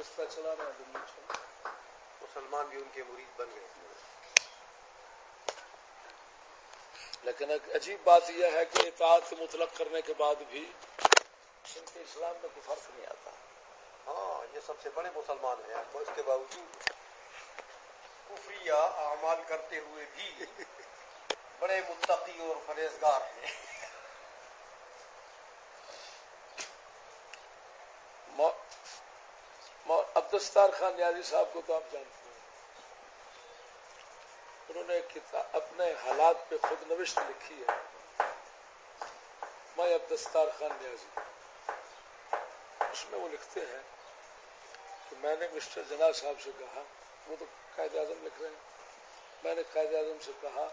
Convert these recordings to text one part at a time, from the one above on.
گزشتہ چلا ہیں دنیا مسلمان بھی ان کے مرید بن گئے۔ لیکن ایک عجیب بات یہ ہے کہ اطاعت مطلق کرنے کے بعد بھی ان کے اسلام میں کوئی فرق نہیں آتا۔ ہاں یہ سب سے بڑے مسلمان ہیں۔ اس کے باوجود کفری اعمال کرتے ہوئے بھی بڑے متقی اور فریزگار ہیں۔ عبدستار خان نیازی صاحب کو تو آپ جانتے ہیں۔ انہوں نے اپنے حالات پہ خود نوشت لکھی ہے۔ میں عبدستار خان نیازی۔ اس میں وہ لکھتے ہیں کہ میں نے مسٹر جناب صاحب سے کہا، وہ تو قائد اعظم لکھ رہے ہیں۔ میں نے قائد اعظم سے کہا،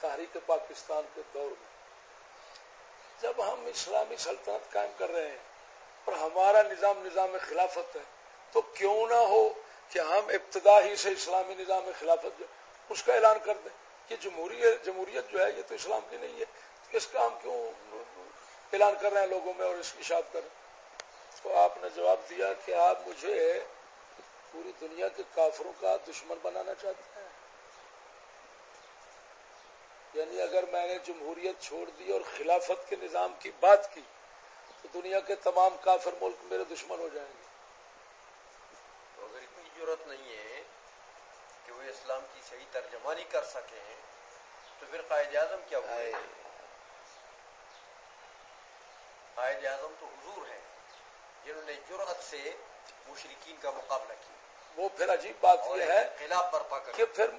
تحریک پاکستان کے دور میں جب ہم اسلامی سلطنت قائم کر رہے ہیں اور ہمارا نظام نظام خلافت ہے تو کیوں نہ ہو کہ ہم ابتدا ہی سے اسلامی نظام خلافت جو اس کا اعلان کر دیں۔ کہ جمہوریت جمہوریت جو ہے، یہ تو اسلام کی نہیں ہے۔ اس کا ہم کیوں اعلان کر رہے ہیں لوگوں میں اور اس کی شاد کریں تو آپ نے جواب دیا کہ آپ مجھے پوری دنیا کے کافروں کا دشمن بنانا چاہتے ہیں۔ یعنی اگر میں نے جمہوریت چھوڑ دی اور خلافت کے نظام کی بات کی، تو دنیا کے تمام کافر ملک میرے دشمن ہو جائیں گے۔ ضرورت نہیں ہے کہ وہ اسلام کی صحیح ترجمانی کر سکیں تو پھر قائد اعظم کیا ہوئے قائد اعظم تو حضور ہیں جنہوں نے جرأت سے مشرقین کا مقابلہ کیا۔ وہ پھر عجیب بات یہ ہے خلاف برپا کر کہ پھر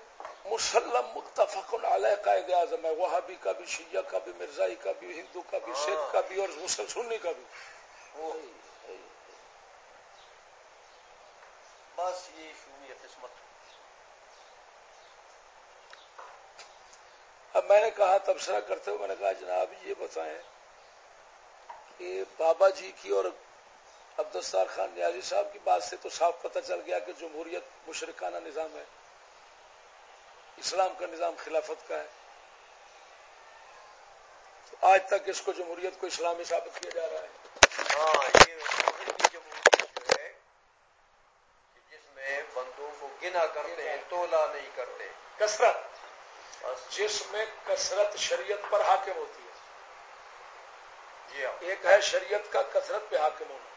مسلم متفق علیہ قائد اعظم ہے وہابی کا بھی شیعہ کا بھی مرزائی کا بھی ہندو کا بھی سکھ کا بھی اور مسلم سنی کا بھی۔ بس یہ شومی قسمت۔ اب میں نے کہا، تبصرہ کرتے ہوئے میں نے کہا، جناب، یہ بتائیں کہ بابا جی کی اور عبدالستار خان نیازی صاحب کی بات سے تو صاف پتہ چل گیا کہ جمہوریت مشرکانہ نظام ہے، اسلام کا نظام خلافت کا ہے۔ تو آج تک اس کو جمہوریت کو اسلامی ثابت کیا جا رہا ہے ہاں یہ جمہوریت جو ہے جس میں بندوں کو گنا کرتے ہیں تولا نہیں کرتے۔ کثرت۔ جس میں کثرت شریعت پر حاکم ہوتی ہے۔ جی ہاں۔ ایک ہے شریعت کا کثرت پہ حاکم ہونا۔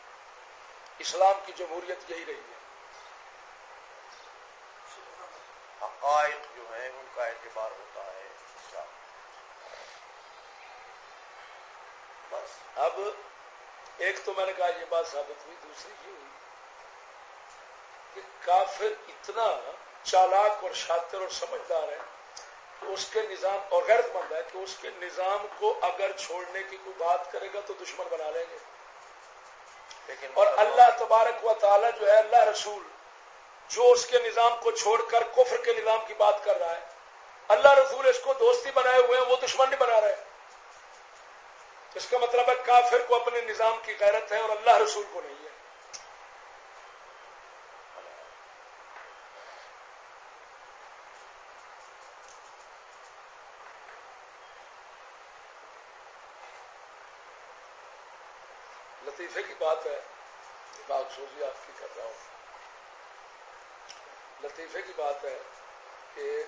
اسلام کی جمہوریت یہی رہی ہے۔ حقائق جو ہیں ان کا اعتبار ہوتا ہے۔ بس۔ اب ایک تو میں نے کہا یہ بات ثابت ہوئی دوسری یہ ہوئی۔ کہ کافر اتنا چالاک اور شاطر اور سمجھدار ہے کہ اس کے نظام اور غیرت مند ہے کہ اس کے نظام کو اگر چھوڑنے کی کوئی بات کرے گا تو دشمن بنا لیں گے۔ اور اللہ تبارک و تعالی جو ہے اللہ رسول جو اس کے نظام کو چھوڑ کر کفر کے نظام کی بات کر رہا ہے اللہ رسول اس کو دوستی بنائے ہوئے ہیں وہ دشمن نہیں بنا رہے۔ اس کا مطلب ہے کافر کو اپنے نظام کی غیرت ہے اور اللہ رسول کو نہیں ہے۔ لطیفے کی بات ہے؟ سوزی آپ کی کر رہا ہوں۔ لطیفے کی بات ہے کہ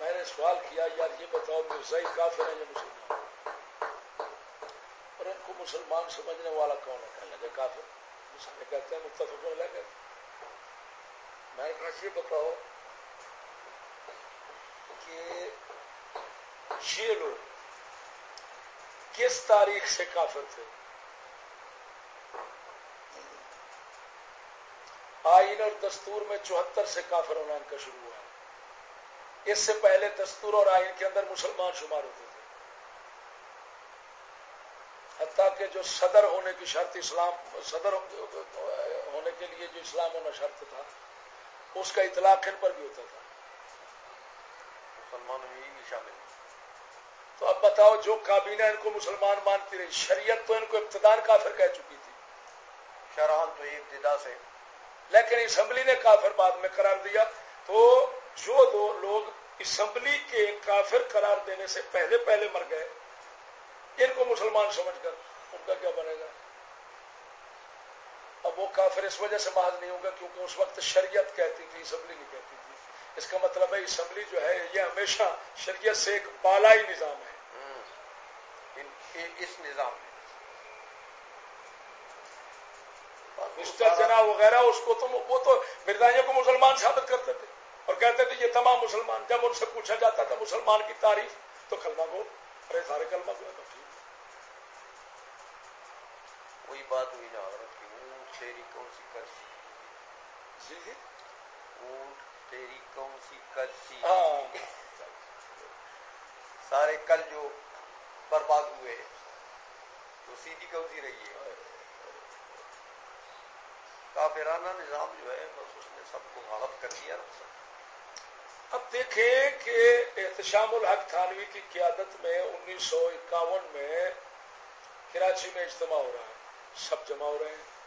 میں نے سوال کیا، یار یہ بتاؤ مرزائی کافر ہیں یا مسلمان؟ اور ان کو مسلمان سمجھنے والا کون ہے؟ کہنے لگے کافر۔ مسلمان کہتے ہیں متفق لگے میں نے کہا، یہ بتاؤ کہ یہ لوگ کس تاریخ سے کافر تھے؟ آئین اور دستور میں چوہتر سے کافر ہونا ان کا شروع ہوا اس سے پہلے دستور اور آئین کے اندر مسلمان شمار ہوتے تھے۔ حتیٰ کہ جو صدر ہونے کی شرط اسلام، صدر ہونے کے لیے جو اسلام ہونا شرط تھا، اس کا اطلاق ان پر بھی ہوتا تھا۔ مسلمان بھی شامل تو اب بتاؤ جو کابینہ ان کو مسلمان مانتی رہی شریعت تو ان کو ابتدان کافر کہہ چکی تھی۔ شرحان تو ابتدا سے۔ لیکن اسمبلی نے کافر بعد میں قرار دیا۔ تو جو دو لوگ اسمبلی کے کافر قرار دینے سے پہلے پہلے مر گئے ان کو مسلمان سمجھ کر ان کا کیا بنے گا؟ اب وہ کافر اس وجہ سے محض نہیں ہوگا کیونکہ اس وقت شریعت کہتی تھی اسمبلی نہیں کہتی تھی۔ اس کا مطلب ہے اسمبلی جو ہے یہ ہمیشہ شریعت سے ایک بالائی نظام ہے۔ اس نظام میں۔ مسٹر جنا وغیرہ اس کو تو وہ تو مردائیوں کو مسلمان ثابت کرتے تھے اور کہتے تھے یہ تمام مسلمان جب ان سے پوچھا جاتا تھا مسلمان کی تعریف تو کلمہ کو ارے سارے کلمہ کو ٹھیک۔ وہی بات ہوئی نا حضرت کی اونٹ تیری کون سی کرسی؟ جی جی۔ اونٹ تیری کون سی کرسی ہاں سارے کل جو برباد ہوئے تو سیدھی کون سی رہی ہے کافرانہ نظام جو ہے بس اس نے سب کو غلط کر دیا اب دیکھیں کہ احتشام الحق تھانوی کی قیادت میں انیس سو اکاون میں کراچی میں اجتماع ہو رہا ہے سب جمع ہو رہے ہیں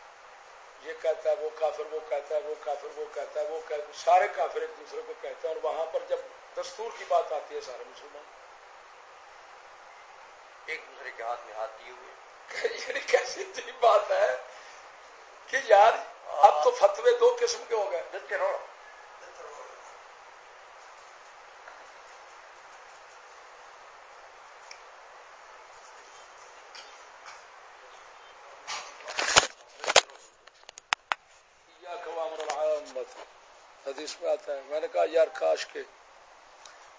یہ کہتا ہے وہ کافر، وہ کہتا ہے وہ کافر، وہ کہتا ہے وہ کہتا ہے، سارے کافر ایک دوسرے کو کہتے ہیں اور وہاں پر جب دستور کی بات آتی ہے سارے مسلمان، ایک دوسرے کے ہاتھ میں ہاتھ دیے ہوئے۔ یعنی کیسی بات ہے کہ یار، اب تو فتوے دو قسم کے ہو گئے۔ حدیث میں آتا ہے۔ میں نے کہا، یار کاش کے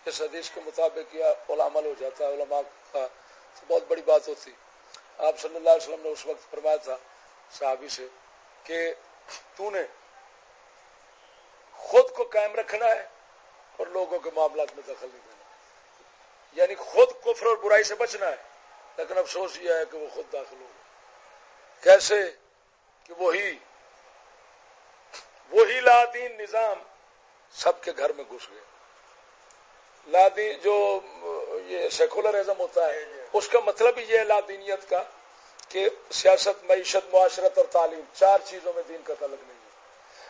اس حدیث کے مطابق یہ علامل ہو جاتا ہے۔ علماء کا تو بہت بڑی بات ہوتی۔ آپ صلی اللہ علیہ وسلم نے اس وقت فرمایا تھا صحابی سے کہ تو نے خود کو قائم رکھنا ہے اور لوگوں کے معاملات میں دخل نہیں دینا یعنی خود کفر اور برائی سے بچنا ہے، لیکن افسوس یہ ہے کہ وہ خود داخل ہو کیسے؟ کہ وہی وہی لادین نظام سب کے گھر میں گھس گئے۔ لادین جو یہ سیکولرزم ہوتا ہے، اس کا مطلب ہی یہ ہے لادینیت کا کہ سیاست، معیشت، معاشرت اور تعلیم، چار چیزوں میں دین کا تعلق نہیں ہے۔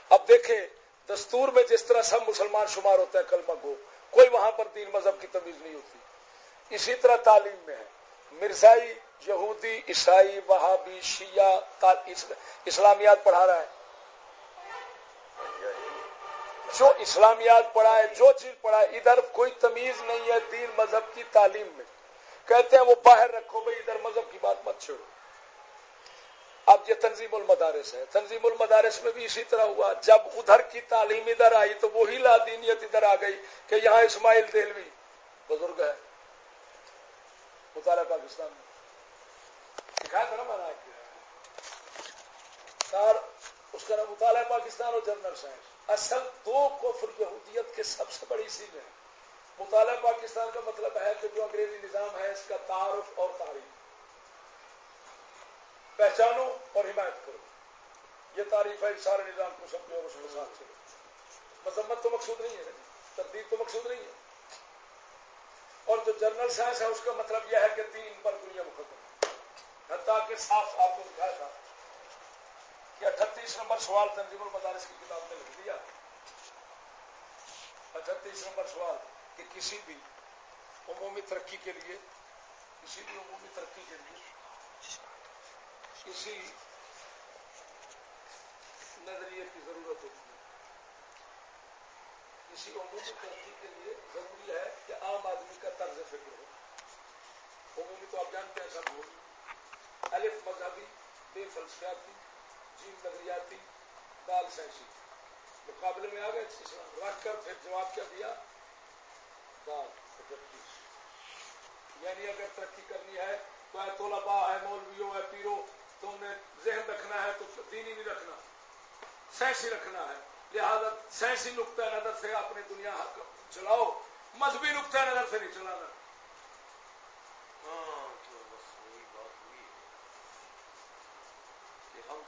اب دیکھیں، دستور میں جس طرح سب مسلمان شمار ہوتا ہے کلمہ کو، کوئی وہاں پر دین مذہب کی تمیز نہیں ہوتی۔ اسی طرح تعلیم میں ہے۔ مرزائی یہودی، عیسائی، وہابی، شیعہ اسلامیات پڑھا رہا ہے۔ جو اسلامیات پڑھا ہے جو چیز پڑھا ہے ادھر کوئی تمیز نہیں ہے دین مذہب کی تعلیم میں۔ کہتے ہیں وہ باہر رکھو بھائی، ادھر مذہب کی بات مت چھوڑو۔ اب یہ تنظیم المدارس ہے۔ تنظیم المدارس میں بھی اسی طرح ہوا۔ جب ادھر کی تعلیم ادھر آئی تو وہی لادینیت ادھر آ گئی کہ یہاں اسماعیل دہلوی بزرگ ہے مطالعہ پاکستان میں۔ سکھایا تھا نا میں اس کا نام مطالعہ پاکستان اور جنرل سائنس۔ اصل دو کفر یہودیت کے سب سے بڑی سیل ہے مطالعہ پاکستان کا مطلب ہے کہ جو انگریزی نظام ہے، اس کا تعارف اور تعریف۔ پہچانو اور حمایت کرو۔ یہ تعریف ہے سارے نظام کو سمجھو اور اس کے ساتھ چلو مذمت تو مقصود نہیں ہے، تردید تو مقصود نہیں ہے۔ اور جو جنرل سائنس ہے، اس کا مطلب یہ ہے کہ تین پر دنیا مختلف حتیٰ کہ صاف آپ کو دکھایا تھا۔ کہ اٹھتیس نمبر سوال تنظیم المدارس کی کتاب میں لکھ دیا۔ اٹھتیس نمبر سوال کہ کسی بھی عمومی ترقی کے لیے، کسی بھی عمومی ترقی کے لیے کسی نظریے کی ضرورت ہوتی ہے۔ کسی عمومی ترقی کے لیے ضروری ہے کہ عام آدمی کا طرز فکر ہو۔ عمومی تو آپ جانتے ہیں سب ہوگی الف مذہبی، بے فلسفیاتی جیم نظریاتی دال سینسی مقابلے میں آ گئے رکھ کر پھر جواب کیا دیا، دال یعنی اگر ترقی کرنی ہے، تو ہے طلبا ہے مولویوں ہے پیرو تم نے ذہن رکھنا ہے، تو دینی نہیں رکھنا سینسی رکھنا ہے۔ لہذا سینسی نقطۂ نظر سے اپنی دنیا چلاؤ، مذہبی نقطۂ نظر سے نہیں چلانا۔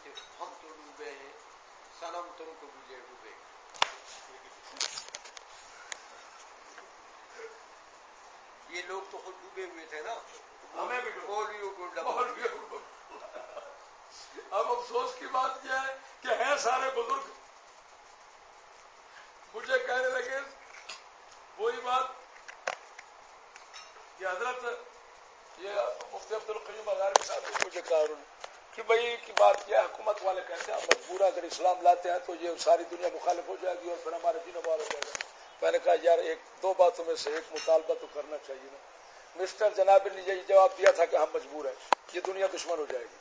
ہم ہم تو ڈوبے ہیں سنم تم کو مجھے ڈوبے یہ لوگ تو خود ڈوبے ہوئے تھے نا۔ ہمیں بھی کو اب افسوس کی بات یہ ہے کہ ہیں سارے بزرگ۔ مجھے کہنے لگے وہی بات کہ حضرت یہ مفتی عبد القیم ہزار کے ساتھ مجھے کہا کہ بھائی کی بات کیا حکومت والے کہتے ہیں مجبور اگر اسلام لاتے ہیں تو یہ ساری دنیا مخالف ہو جائے گی اور پھر ہمارے بال ہو جائے گا۔ میں نے کہا یار ایک دو باتوں میں سے ایک مطالبہ تو کرنا چاہیے نا۔ مسٹر جناب نے یہی جواب دیا تھا کہ ہم مجبور ہیں یہ دنیا دشمن ہو جائے گی۔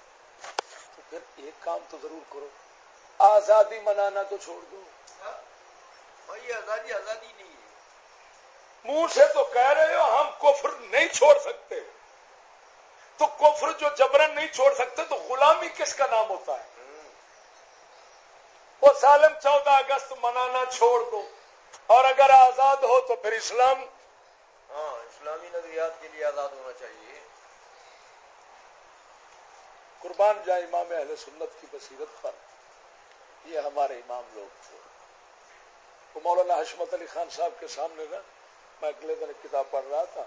تو پھر ایک کام تو ضرور کرو۔ آزادی منانا تو چھوڑ دو۔ بھائی آزادی آزادی نہیں ہے۔ منہ سے تو کہہ رہے ہو ہم کفر نہیں چھوڑ سکتے۔ تو کفر جو جبرن نہیں چھوڑ سکتے تو غلامی کس کا نام ہوتا ہے؟ وہ سالم چودہ اگست منانا چھوڑ دو۔ اور اگر آزاد ہو تو پھر اسلام۔ ہاں اسلامی نظریات کے لیے آزاد ہونا چاہیے۔ قربان جائے امام اہل سنت کی بصیرت پر۔ یہ ہمارے امام لوگ تھے۔ وہ مولانا حشمت علی خان صاحب کے سامنے نا میں اگلے دن کتاب پڑھ رہا تھا۔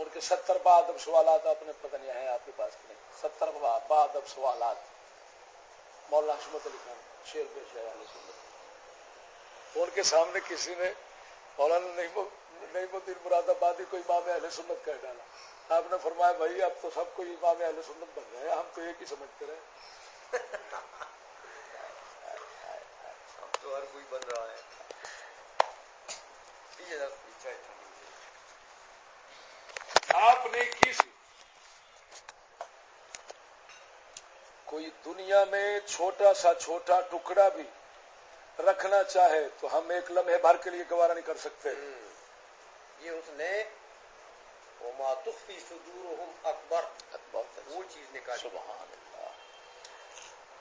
ان کے ستر بعد اب سوالات اپنے پتہ نہیں ہیں آپ کے پاس نہیں۔ ستر بعد اب سوالات۔ مولانا حشمت علی خان، شیر پہ شیر ان کے سامنے کسی نے مولانا نہیں مدیر مراد آبادی کو امام اہل سنت کہہ ڈالا۔ آپ نے فرمایا، بھائی، اب تو سب کو امام اہل سنت بن گئے، ہم تو ایک ہی سمجھتے رہے۔ تو ہر کوئی بن رہا ہے۔ آپ نے کی سی کوئی دنیا میں چھوٹا سا چھوٹا ٹکڑا بھی رکھنا چاہے تو ہم ایک لمحے بھر کے لیے گوارا نہیں کر سکتے۔ یہ اس نے اکبر۔ وہ چیز نکالی۔ سبحان اللہ۔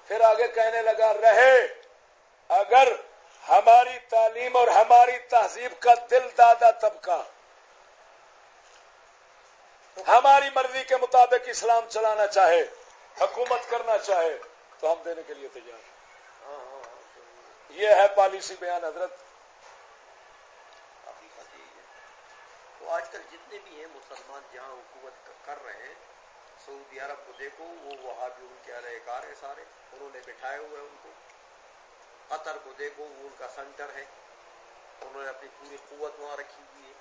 پھر آگے کہنے لگا رہے اگر ہماری تعلیم اور ہماری تہذیب کا دل دادا طبقہ ہماری مرضی کے مطابق اسلام چلانا چاہے، حکومت کرنا چاہے، تو ہم دینے کے لیے تیار ہیں۔ یہ ہے پالیسی بیان حضرت۔ تو آج کل جتنے بھی ہیں مسلمان جہاں حکومت کر رہے ہیں، سعودی عرب کو دیکھو، وہ وہاں بھی ان کے ارے کار سارے۔ انہوں نے بٹھائے ہوئے ان کو۔ قطر کو دیکھو، وہ ان کا سینٹر ہے۔ انہوں نے اپنی پوری قوت وہاں رکھی ہوئی ہے۔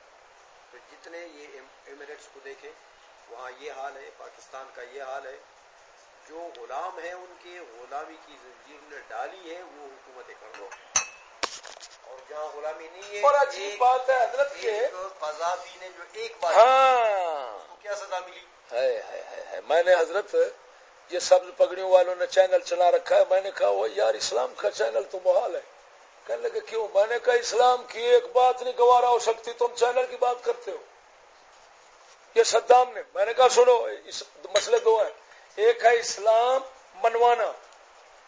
تو جتنے یہ ایمریٹس کو دیکھیں وہاں یہ حال ہے پاکستان کا یہ حال ہے جو غلام ہیں ان کے غلامی کی زنجیر نے ڈالی ہے وہ حکومتیں کر دو۔ اور جہاں غلامی نہیں ہے اور عجیب بات ہے حضرت قذافی نے جو ایک بات ہاں۔ کیا سزا ملی؟ ہے میں نے حضرت یہ سبز پگڑیوں والوں نے چینل چلا رکھا ہے میں نے کہا وہ یار اسلام کا چینل تو محال ہے۔ کہنے لگے، کیوں؟ میں نے کہا، اسلام کی ایک بات نہیں، گوارا ہو سکتی، تم چینل کی بات کرتے ہو۔ یہ صدام نے، میں نے کہا، سنو مسئلے دو ہیں۔ ایک ہے اسلام منوانا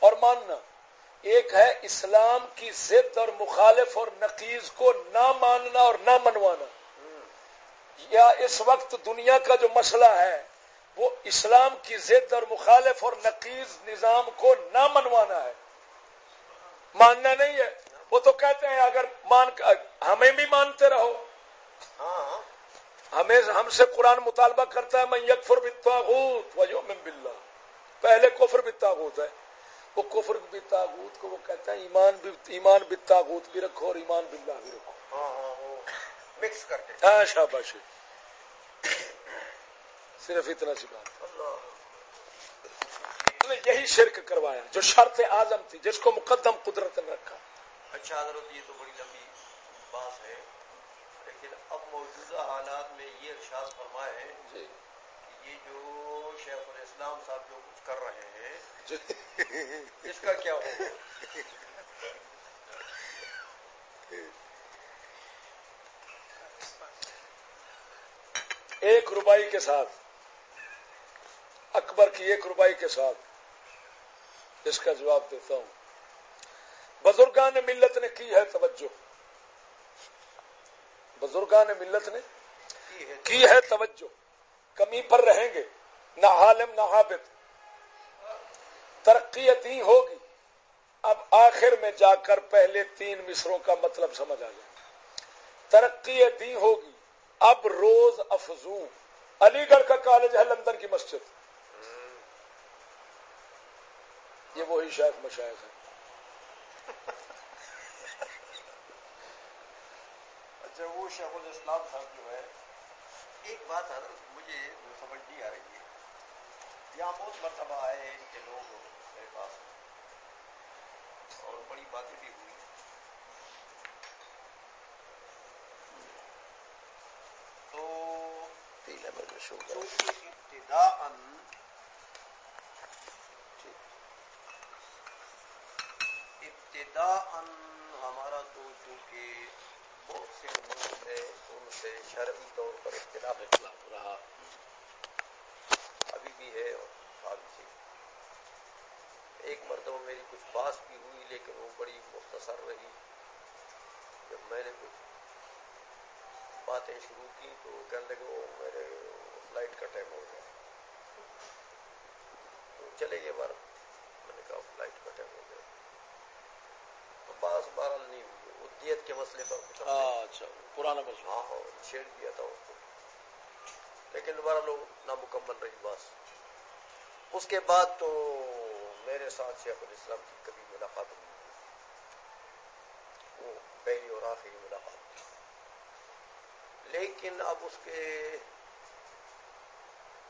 اور ماننا۔ ایک ہے اسلام کی ضد اور مخالف اور نقیز کو نہ ماننا اور نہ منوانا۔ یا اس وقت دنیا کا جو مسئلہ ہے، وہ اسلام کی ضد اور مخالف اور نقیز نظام کو نہ منوانا ہے۔ ماننا نہیں ہے۔ وہ تو کہتے ہیں اگر مان ہمیں بھی مانتے رہو۔ ہاں۔ ہمیں ہم سے قرآن مطالبہ کرتا ہے میں یکفر بتاغوت وجو من باللہ پہلے کفر بتاغوت ہے۔ وہ کفر بتاغوت کو وہ کہتا ہے ایمان بھی ایمان بتاغوت بھی رکھو اور ایمان باللہ بھی رکھو مکس کرتے ہاں شاباش۔ صرف اتنا سی بات۔ یہی شرک کروایا جو شرط اعظم تھی جس کو مقدم قدرت نے رکھا۔ اچھا حضرت یہ تو بڑی لمبی بات ہے لیکن اب موجودہ حالات میں یہ ارشاد فرمائے ہیں جی۔ کہ یہ جو شیخ الاسلام صاحب جو کچھ کر رہے ہیں جی۔ اس کا کیا ہوگا؟ ایک روبائی کے ساتھ اکبر کی ایک روبائی کے ساتھ اس کا جواب دیتا ہوں۔ بزرگان ملت نے کی ہے توجہ؟ بزرگان ملت نے کی ہے توجہ؟ کمی پر رہیں گے، نہ عالم، نہ عابد۔ ترقی اتنی ہوگی، اب آخر میں جا کر پہلے تین مصروں کا مطلب سمجھ آ جائے۔ ترقی اتنی ہوگی، اب روز افزو علی گڑھ کا کالج ہے لندن کی مسجد۔ یہ وہی شاید مشاہد ہے اچھا وہ شیخ الاسلام صاحب جو ہے ایک بات حضرت مجھے سمجھ نہیں آ رہی ہے۔ یہاں بہت مرتبہ آئے ان کے لوگ میرے پاس۔ اور بڑی باتیں بھی ہوئی۔ تو ابتدا ابتدا ہمارا تو چونکہ بہت سے امور ہے ان سے شرعی طور پر اختلاف اختلاف رہا۔ ابھی بھی ہے اور آگے سے ایک مرتبہ میری کچھ بات بھی ہوئی، لیکن وہ بڑی مختصر رہی۔ جب میں نے کچھ باتیں شروع کی تو کہنے لگے وہ میرے فلائٹ کا ٹائم ہو گیا۔ تو چلے گئے بار۔ میں نے کہا، فلائٹ کا ٹائم ہو گیا۔ بس بہرحال نہیں دیت کے مسئلے پر کچھ اچھا پرانا مسئلہ۔ ہاں ہاں چھیڑ دیا تھا اس کو۔ لیکن دوبارہ لوگ نامکمل رہی بس۔ اس کے بعد تو میرے ساتھ شیخ الاسلام کی کبھی ملاقات نہیں وہ پہلی اور آخری ملاقات لیکن اب اس کے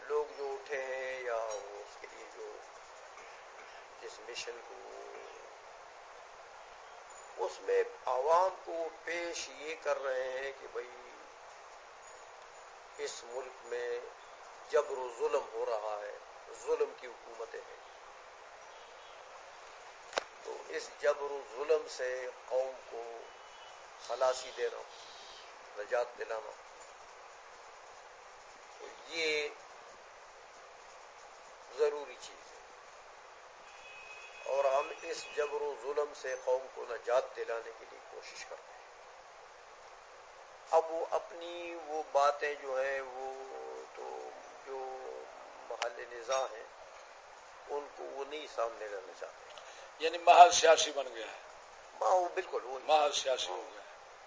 لوگ جو اٹھے ہیں یا اس کے لیے جو جس مشن کو اس میں عوام کو پیش یہ کر رہے ہیں کہ بھائی، اس ملک میں جبر و ظلم ہو رہا ہے، ظلم کی حکومتیں ہیں۔ تو اس جبر و ظلم سے قوم کو خلاصی دینا، نجات دلانا۔ تو یہ ضروری چیز اور ہم اس جبر و ظلم سے قوم کو نجات دلانے کے لیے کوشش کرتے ہیں۔ اب وہ اپنی وہ باتیں جو ہیں وہ تو جو محل نظام ہیں ان کو وہ نہیں سامنے لانا چاہتے۔ یعنی محل سیاسی بن گیا ہے۔ ہاں وہ بالکل وہ محل سیاسی ہو گیا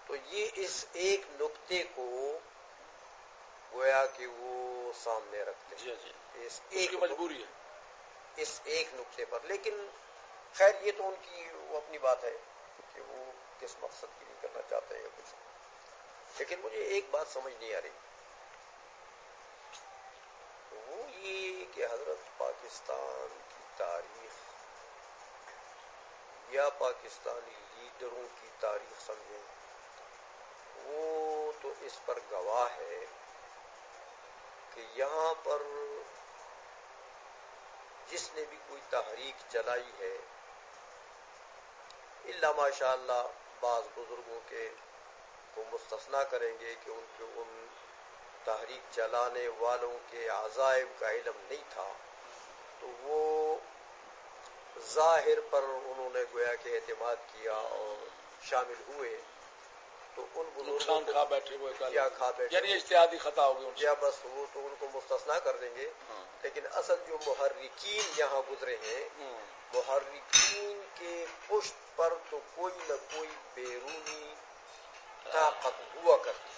تو یہ اس ایک نقطے کو گویا کہ وہ سامنے رکھتے جی جی۔ اس ایک مجبوری ہے۔ اس ایک نقطے پر۔ لیکن خیر، یہ تو ان کی وہ اپنی بات ہے کہ وہ کس مقصد کی نہیں کرنا چاہتے ہیں کچھ۔ لیکن مجھے ایک بات سمجھ نہیں آ رہی۔ وہ یہ کہ حضرت پاکستان کی تاریخ یا پاکستانی لیڈروں کی تاریخ سمجھیں، وہ تو اس پر گواہ ہے کہ یہاں پر جس نے بھی کوئی تحریک چلائی ہے اللہ ماشاء اللہ بعض بزرگوں کے کو مستثنا کریں گے کہ ان کے ان تحریک چلانے والوں کے عزائب کا علم نہیں تھا۔ تو وہ ظاہر پر انہوں نے گویا کہ اعتماد کیا اور شامل ہوئے۔ تو ان نقصان کھا بیٹھے ہوئے کیا کھا بیٹھے یعنی اشتہادی خطا ہو گیا بس وہ تو ان کو مستثنا کر دیں گے۔ ہاں۔ لیکن اصل جو محرکین یہاں گزرے ہیں ہاں۔ محرکین کے پشت پر تو کوئی نہ کوئی بیرونی طاقت ہوا کرتی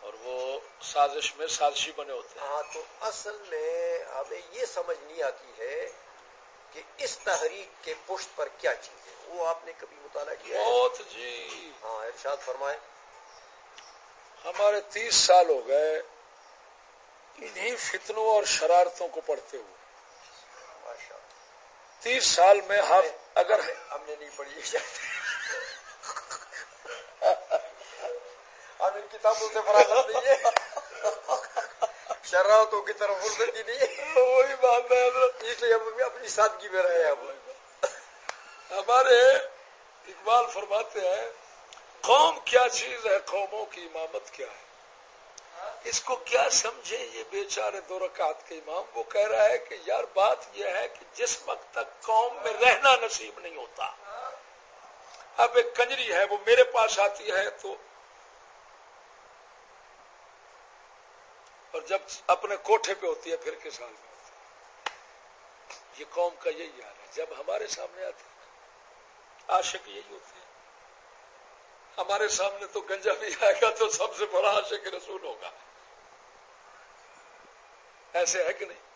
اور وہ سازش میں سازشی بنے ہوتے ہیں۔ ہاں تو اصل میں ہمیں یہ سمجھ نہیں آتی ہے کہ اس تحریک کے پشت پر کیا چیز ہے؟ وہ آپ نے کبھی مطالعہ کیا بہت جی۔ ہاں ارشاد فرمائے ہمارے تیس سال ہو گئے انہیں فتنوں اور شرارتوں کو پڑھتے ہوئے۔ تیس سال میں ہم اگر ہم نے نہیں پڑھی۔ ہم ان کتابوں سے فراغت نہیں ہے۔ شرارتوں کی طرف فرصتی نہیں۔ وہی بات ہے اس لیے ہم اپنی سادگی میں رہے ہیں۔ ہمارے اقبال فرماتے ہیں قوم کیا چیز ہے؟ قوموں کی امامت کیا ہے؟ اس کو کیا سمجھے یہ بیچارے دو رکعت کے امام وہ کہہ رہا ہے کہ یار بات یہ ہے کہ جس وقت تک قوم میں رہنا نصیب نہیں ہوتا اب ایک کنجری ہے وہ میرے پاس آتی ہے تو اور جب اپنے کوٹھے پہ ہوتی ہے، پھر کس حال میں ہوتی ہے؟ یہ قوم کا یہی حال ہے۔ جب ہمارے سامنے آتی ہے، عاشق یہی ہوتے ہیں۔ ہمارے سامنے تو گنجا نہیں آئے گا، تو سب سے بڑا عاشق رسول ہوگا۔ ایسے ہے کہ نہیں؟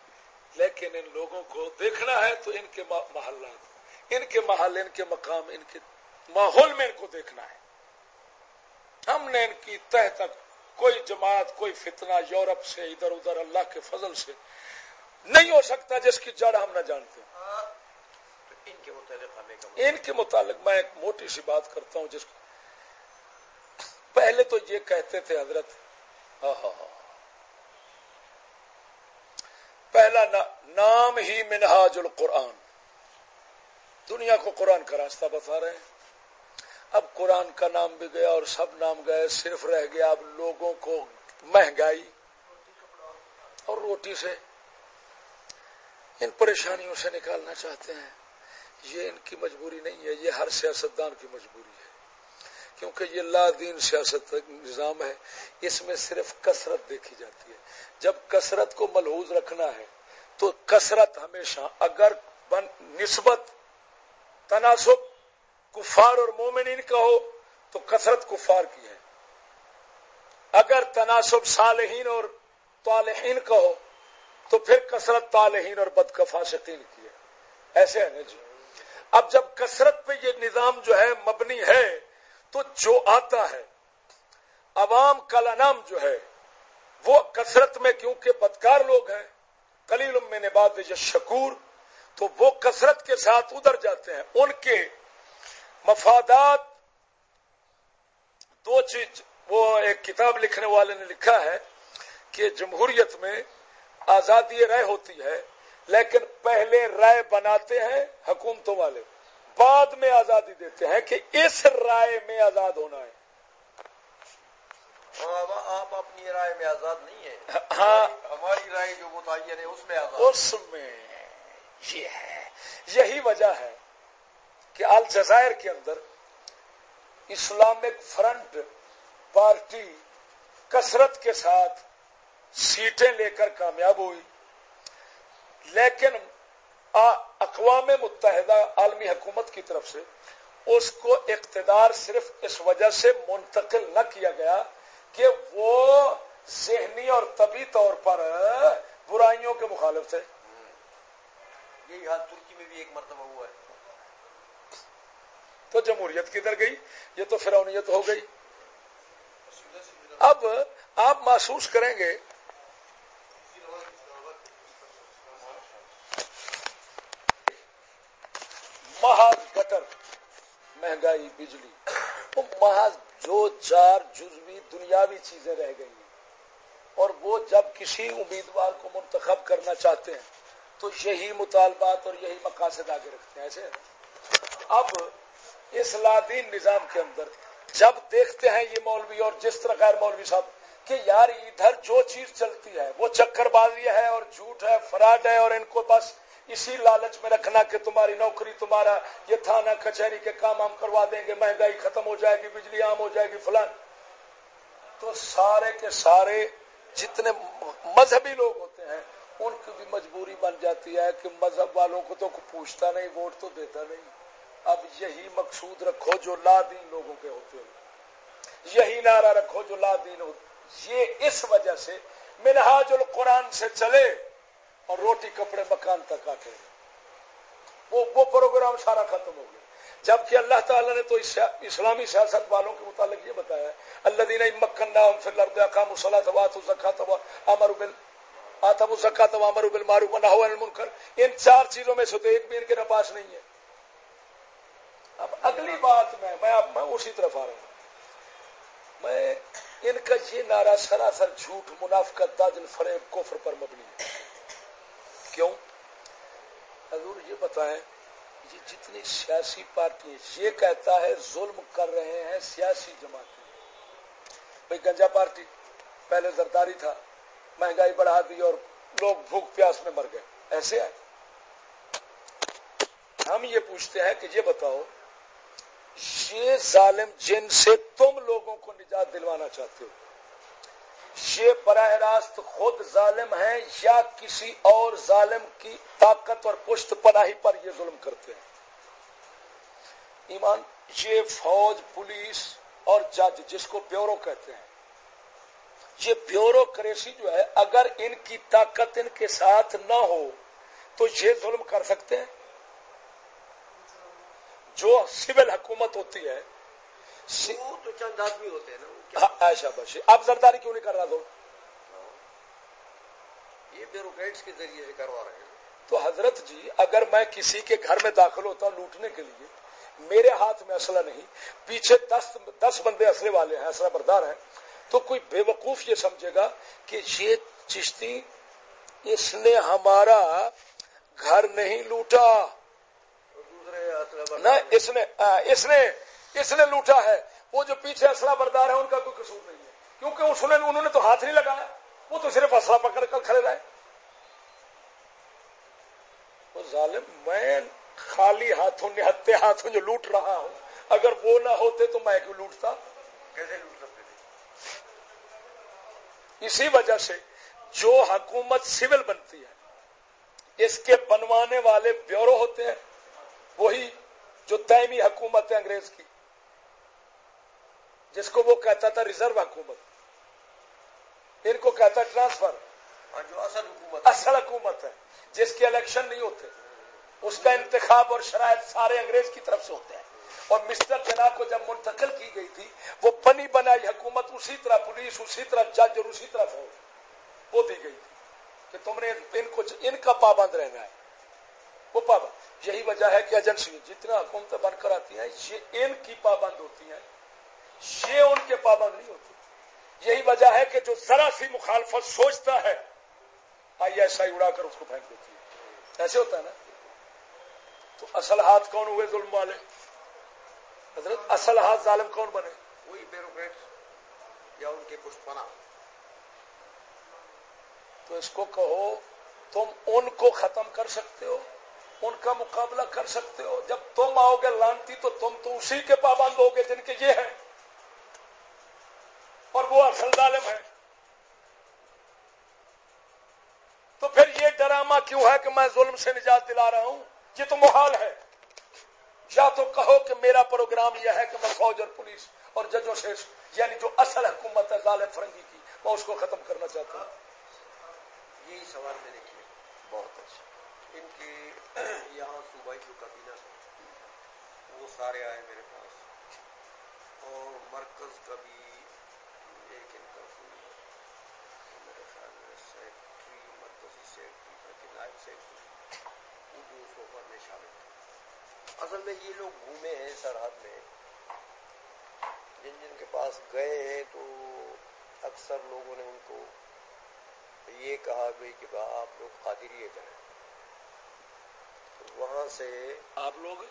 لیکن ان لوگوں کو دیکھنا ہے تو ان کے محلات، ان کے محل، ان کے مقام، ان کے ماحول میں ان کو دیکھنا ہے۔ ہم نے ان کی تہ تک کوئی جماعت کوئی فتنہ یورپ سے ادھر ادھر اللہ کے فضل سے نہیں ہو سکتا جس کی جڑ ہم نہ جانتے۔ ہاں، ان کے متعلق ہمیں ان کے متعلق میں ایک موٹی سی بات کرتا ہوں جس کو پہلے تو یہ کہتے تھے حضرت پہلا نام ہی منہاج القرآن۔ دنیا کو قرآن کا راستہ بتا رہے ہیں۔ اب قرآن کا نام بھی گیا اور سب نام گئے، صرف رہ گیا اب لوگوں کو مہنگائی اور روٹی سے۔ ان پریشانیوں سے نکالنا چاہتے ہیں۔ یہ ان کی مجبوری نہیں ہے، یہ ہر سیاستدان کی مجبوری ہے۔ کیونکہ یہ لا دین سیاست نظام ہے، اس میں صرف کثرت دیکھی جاتی ہے۔ جب کثرت کو ملحوظ رکھنا ہے، تو کثرت ہمیشہ، اگر نسبت تناسب کفار اور مومنین کا ہو تو کثرت کفار کی ہے۔ اگر تناسب صالحین اور طالحین کا ہو تو پھر کثرت طالحین اور بدکفا شکین کی ہے۔ ایسے ہے نا جی۔ اب جب کثرت پہ یہ نظام جو ہے مبنی ہے تو جو آتا ہے، عوام کا نام جو ہے، وہ کثرت میں کیونکہ بدکار لوگ ہیں کلیل میں نے بات شکور تو وہ کثرت کے ساتھ ادھر جاتے ہیں۔ ان کے مفادات دو چیز وہ ایک کتاب لکھنے والے نے لکھا ہے کہ جمہوریت میں آزادی رائے ہوتی ہے لیکن پہلے رائے بناتے ہیں حکومتوں والے۔ بعد میں آزادی دیتے ہیں کہ اس رائے میں آزاد ہونا ہے۔ آپ اپنی رائے میں آزاد نہیں ہے ہاں۔ ہماری رائے جو متعین ہے اس میں آزاد۔ اس میں یہ ہے یہی وجہ ہے کہ الجزائر کے اندر اسلامک فرنٹ پارٹی کثرت کے ساتھ سیٹیں لے کر کامیاب ہوئی، لیکن اقوام متحدہ عالمی حکومت کی طرف سے اس کو اقتدار صرف اس وجہ سے منتقل نہ کیا گیا کہ وہ ذہنی اور طبی طور پر برائیوں کے مخالف تھے۔ یہی حال ترکی میں بھی ایک مرتبہ ہوا ہے۔ تو جمہوریت کدھر گئی؟ یہ تو فرونیت ہو گئی۔ اب آپ محسوس کریں گے۔ محض گٹر، مہنگائی، بجلی، وہ محض جو چار جزوی دنیاوی چیزیں رہ گئی ہیں۔ اور وہ جب کسی امیدوار کو منتخب کرنا چاہتے ہیں، تو یہی مطالبات اور یہی مقاصد آگے رکھتے ہیں، ایسے اب اس لادین نظام کے اندر۔ جب دیکھتے ہیں یہ مولوی اور جس طرح غیر مولوی صاحب کہ یار ادھر جو چیز چلتی ہے، وہ چکر بازی ہے اور جھوٹ ہے، فراڈ ہے اور ان کو بس اسی لالچ میں رکھنا کہ تمہاری نوکری، تمہارا یہ تھانہ کچہری کے کام ہم کروا دیں گے، مہنگائی ختم ہو جائے گی، بجلی عام ہو جائے گی، فلان۔ تو سارے کے سارے جتنے مذہبی لوگ ہوتے ہیں، ان کی بھی مجبوری بن جاتی ہے کہ مذہب والوں کو تو پوچھتا نہیں، ووٹ تو دیتا نہیں۔ اب یہی مقصود رکھو جو لا دین لوگوں کے ہوتے ہیں۔ یہی نعرہ رکھو جو لا دین ہو یہ اس وجہ سے منہاج القرآن سے چلے اور روٹی کپڑے مکان تک آ وہ وہ پروگرام سارا ختم ہو گیا۔ جبکہ اللہ تعالیٰ نے تو اسلامی سیاست والوں کے متعلق یہ بتایا اللہ دین مکن کام امر بل آتم امر بل مارو منکر ان چار چیزوں میں سے تو ایک بھی ان کے نپاس نہیں ہے۔ اب اگلی بات میں میں اب میں اسی طرف آ رہا ہوں۔ میں ان کا یہ نعرہ سراسر جھوٹ، منافقت داجل فریب، کفر پر مبنی ہے۔ کیوں؟ حضور یہ بتائیں، یہ جتنی سیاسی پارٹی یہ کہتا ہے، ظلم کر رہے ہیں سیاسی جماعتیں بھائی، گنجا پارٹی پہلے زرداری تھا، مہنگائی بڑھا دی اور لوگ بھوک پیاس میں مر گئے۔ ایسے ہے ہم یہ پوچھتے ہیں کہ یہ بتاؤ یہ ظالم جن سے تم لوگوں کو نجات دلوانا چاہتے ہو۔ یہ براہ راست خود ظالم ہیں یا کسی اور ظالم کی طاقت اور پشت پناہی پر یہ ظلم کرتے ہیں۔ ایمان، یہ فوج، پولیس اور جج جس کو بیورو کہتے ہیں، یہ بیورو کریسی جو ہے، اگر ان کی طاقت ان کے ساتھ نہ ہو تو یہ ظلم کر سکتے ہیں۔ جو سول حکومت ہوتی ہے تو چند آدمی ہوتے ہیں نا ایشا بشی اب زرداری کیوں نہیں کر رہا تو یہ بیوروکریٹس کے ذریعے سے کروا رہے ہیں تو حضرت جی اگر میں کسی کے گھر میں داخل ہوتا ہوں لوٹنے کے لیے میرے ہاتھ میں اسلحہ نہیں پیچھے دس دس بندے اسلحے والے ہیں اسلحہ بردار ہیں تو کوئی بے وقوف یہ سمجھے گا کہ یہ چشتی اس نے ہمارا گھر نہیں لوٹا۔ نہ اس نے اس نے اس نے لوٹا ہے۔ وہ جو پیچھے اسلحہ بردار ہے ان کا کوئی قصور نہیں ہے۔ کیونکہ اس نے انہوں نے تو ہاتھ نہیں لگایا۔ وہ تو صرف اسلحہ پکڑ کر کھڑے رہے۔ وہ ظالم میں خالی ہاتھوں نہتے ہاتھوں جو لوٹ رہا ہوں اگر وہ نہ ہوتے تو میں کیوں لوٹتا؟ کیسے لوٹ سکتے اسی وجہ سے جو حکومت سول بنتی ہے اس کے بنوانے والے بیورو ہوتے ہیں۔ وہی جو تعمی حکومت ہے انگریز کی جس کو وہ کہتا تھا ریزرو حکومت۔ ان کو کہتا ٹرانسفر۔ جو اصل حکومت اصل حکومت ہے جس کے الیکشن نہیں ہوتے۔ اس کا انتخاب اور شرائط سارے انگریز کی طرف سے ہوتے ہیں۔ اور مسٹر جناب کو جب منتقل کی گئی تھی وہ بنی بنائی حکومت اسی طرح پولیس اسی طرح جج اور اسی طرح وہ دی گئی تھی کہ تم نے ان کو ان کا پابند رہنا ہے وہ پابند یہی وجہ ہے کہ ایجنسی جتنا حکومتیں بن کر آتی ہیں یہ ان کی پابند ہوتی ہیں۔ یہ ان کے پابند نہیں ہوتی یہی وجہ ہے کہ جو ذرا سی مخالفت سوچتا ہے آئی ایس آئی اڑا کر اس کو پھینک دیتی ہے۔ ایسے ہوتا ہے نا؟ تو اصل ہاتھ کون ہوئے ظلم والے؟ حضرت اصل ہاتھ ظالم کون بنے؟ وہی بیوروکریٹ یا ان کے پشپنا تو اس کو کہو تم ان کو ختم کر سکتے ہو۔ ان کا مقابلہ کر سکتے ہو۔ جب تم آؤ گے لانتی، تو تم تو اسی کے پابند ہو گے جن کے یہ ہیں۔ اور وہ اصل ظالم ہے تو پھر یہ ڈرامہ کیوں ہے کہ میں ظلم سے نجات دلا رہا ہوں؟ یہ تو محال ہے۔ یا تو کہو کہ میرا پروگرام یہ ہے کہ میں فوج اور پولیس اور ججوں سے یعنی جو اصل حکومت ہے، ظالم فرنگی کی، میں اس کو ختم کرنا چاہتا ہوں۔ یہی سوال میں نے کیا۔ بہت اچھا۔ ان کے یہاں صوبائی جو کابینہ وہ سارے آئے میرے پاس۔ اور مرکز کا بھی ایک ان کا میرے خیال میں سیکٹری، مرکزی سیکٹری بلکہ نائب سیکٹری۔ وہ بھی اس کو میں شامل تھے۔ اصل میں یہ لوگ گھومے ہیں سرحد میں۔ جن جن کے پاس گئے ہیں تو اکثر لوگوں نے ان کو یہ کہا بھائی کہ آپ لوگ قادریے جائیں۔ وہاں سے آپ لوگ؟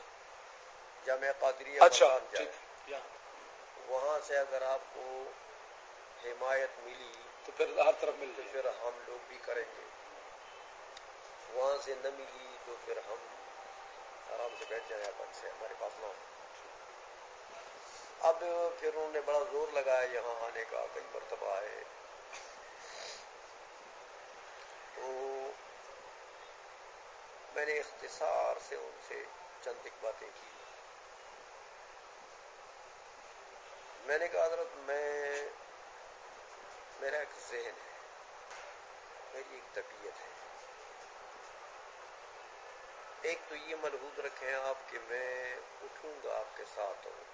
جامع قادری اچھا وہاں سے اگر آپ کو حمایت ملی تو پھر ہر طرف مل تو پھر ہم لوگ بھی کریں گے۔ وہاں سے نہ ملی تو پھر ہم آرام سے بیٹھ جائیں اپن سے ہمارے پاس نہ اب پھر انہوں نے بڑا زور لگایا یہاں آنے کا کئی مرتبہ آئے تو میں نے اختصار سے ان سے چند ایک باتیں کی۔ میں نے کہا، حضرت، میں، میرا ایک ذہن ہے، میری ایک طبیعت ہے۔ ایک تو یہ ملحوظ رکھیں آپ کہ میں اٹھوں گا آپ کے ساتھ ہوں،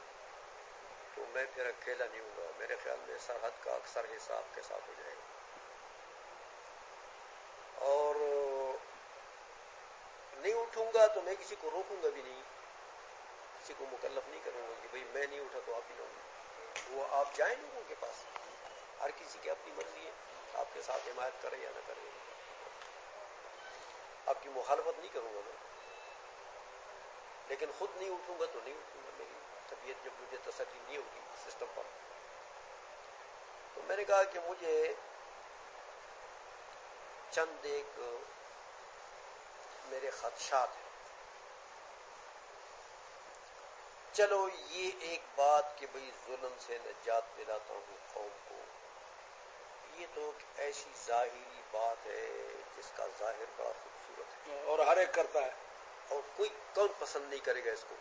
تو میں پھر اکیلا نہیں ہوں گا، میرے خیال میں سرحد کا اکثر حصہ آپ کے ساتھ ہو جائے گا اور نہیں اٹھوں گا تو میں کسی کو روکوں گا بھی نہیں۔ کسی کو مکلف نہیں کروں گا کہ بھائی میں نہیں اٹھا تو آپ ہی لوگ وہ آپ جائیں لوگوں کے پاس۔ ہر کسی کی اپنی مرضی ہے۔ آپ کے ساتھ حمایت کرے یا نہ کرے آپ کی مخالفت نہیں کروں گا میں۔ لیکن خود نہیں اٹھوں گا تو نہیں اٹھوں گا۔ میری طبیعت جب مجھے تسلی نہیں ہوگی سسٹم پر۔ تو میں نے کہا کہ مجھے چند ایک میرے خدشات ہیں۔ چلو یہ ایک بات کہ بھائی ظلم سے نجات دلاتا ہوں قوم کو۔ یہ تو ایسی ظاہری بات ہے جس کا ظاہر بڑا خوبصورت ہے۔ اور ہر ایک کرتا ہے۔ اور کوئی کون پسند نہیں کرے گا اس کو۔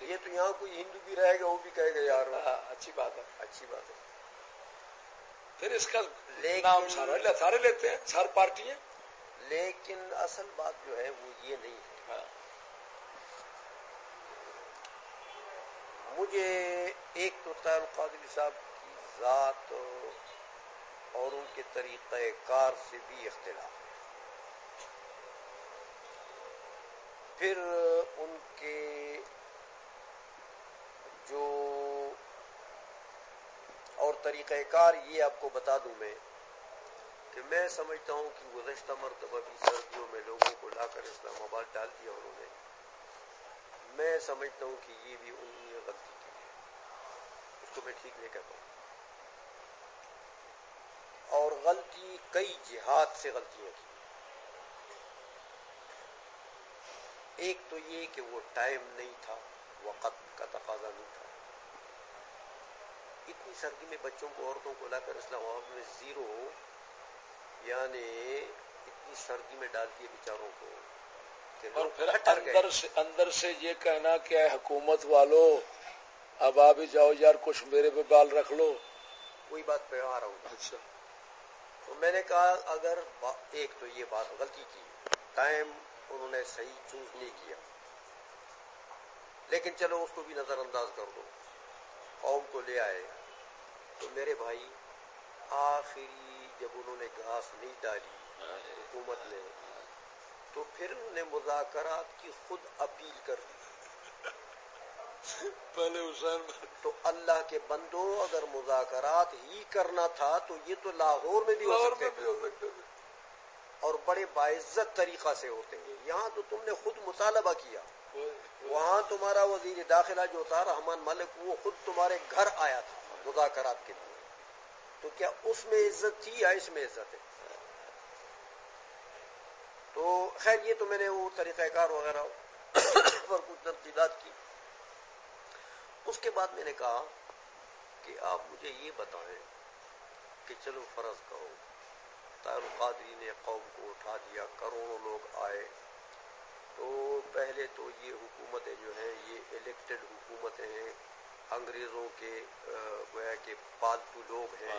یہ تو یہاں کوئی ہندو بھی رہے گا وہ بھی کہے گا یار۔ ہاں، اچھی بات ہے۔ اچھی بات ہے۔ پھر اس کا نام سارے لیتے ہیں سار پارٹی ہیں۔ لیکن اصل بات جو ہے وہ یہ نہیں ہے ہاں۔ مجھے ایک تو تعلق قادری صاحب کی ذات اور ان کے طریقہ کار سے بھی اختلاف پھر ان کے جو اور طریقہ کار یہ آپ کو بتا دوں میں کہ میں سمجھتا ہوں کہ گزشتہ مرتبہ بھی سردیوں میں لوگوں کو لا کر اسلام آباد ڈال دیا انہوں نے۔ میں سمجھتا ہوں کہ یہ بھی انہوں نے غلطی کی ہے۔ اس کو میں ٹھیک نہیں کہتا ہوں۔ اور غلطی کئی جہاد سے غلطیاں کی۔ ایک تو یہ کہ وہ ٹائم نہیں تھا وقت کا تقاضا نہیں تھا۔ اتنی سردی میں بچوں کو، عورتوں کو لا کر اسلام آباد میں زیرو یعنی اتنی سردی میں ڈال دیے بیچاروں کو اور پھر اندر سے اندر سے یہ کہنا کہ اے حکومت والو اب آ بھی جاؤ یار کچھ میرے پہ بال رکھ لو۔ وہی بات پہ آ رہا ہوں۔ اچھا۔ تو میں نے کہا اگر ایک تو یہ بات غلطی کی ٹائم انہوں نے صحیح چوز نہیں کیا۔ لیکن چلو اس کو بھی نظر انداز کر دو۔ قوم کو لے آئے۔ تو میرے بھائی آخری جب انہوں نے گھاس نہیں ڈالی حکومت نے تو پھر انہوں نے مذاکرات کی خود اپیل کر دی۔ پہلے حسین تو اللہ کے بندو اگر مذاکرات ہی کرنا تھا تو یہ تو لاہور میں بھی ہو سکتے اور بڑے باعزت طریقہ سے ہوتے ہیں۔ یہاں تو تم نے خود مطالبہ کیا۔ وہاں تمہارا وزیر داخلہ جو تھا رحمان ملک وہ خود تمہارے گھر آیا تھا مذاکرات کے لیے۔ تو کیا اس میں عزت تھی یا اس میں عزت ہے؟ تو خیر، یہ تو میں نے وہ طریقہ کار وغیرہ پر کچھ تفصیلات کی۔ اس کے بعد میں نے کہا کہ آپ مجھے یہ بتائیں کہ چلو فرض کرو القادری نے قوم کو اٹھا دیا، کروڑوں لوگ آئے۔ تو پہلے تو یہ حکومتیں جو ہیں، یہ الیکٹڈ حکومتیں ہیں۔ انگریزوں کے گویا کہ پالتو لوگ ہیں۔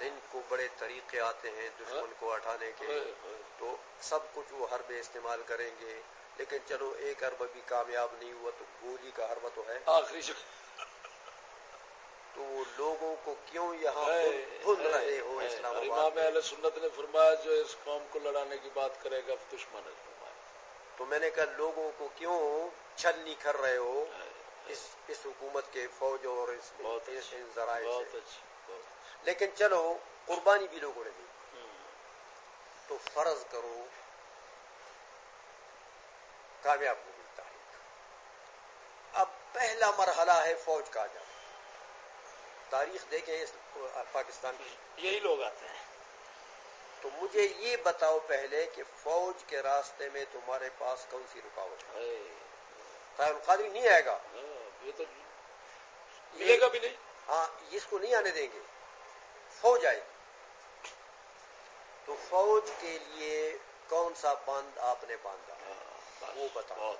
ان کو بڑے طریقے آتے ہیں دشمن کو اٹھانے کے۔ تو سب کچھ وہ حرب استعمال کریں گے۔ لیکن چلو ایک ارب بھی کامیاب نہیں ہوا تو گولی کا حربہ تو ہے۔ آخری تو وہ لوگوں کو کیوں یہاں بھول رہے ہو اسلام امام اہل سنت نے فرمایا جو اس قوم کو لڑانے کی بات کرے گا دشمن ہے۔ تو میں نے کہا لوگوں کو کیوں چھل نہیں کر رہے ہو؟ اس اس حکومت کے فوج اور اس ذرائع لیکن چلو قربانی بھی لوگوں نے دی۔ تو فرض کرو کامیاب ہو گئی تاریخ۔ اب پہلا مرحلہ ہے فوج کا جانا تاریخ دیکھیں اس پاکستان کی۔ یہی لوگ آتے ہیں۔ تو مجھے یہ بتاؤ پہلے کہ فوج کے راستے میں تمہارے پاس کون سی رکاوٹ ہے؟ القادری نہیں آئے گا؟ یہ تو ملے گا بھی نہیں۔ ہاں اس کو نہیں آنے دیں گے۔ فوج آئے۔ تو فوج کے لیے کون سا بند آپ نے باندھا؟ ہاں، وہ بتاؤ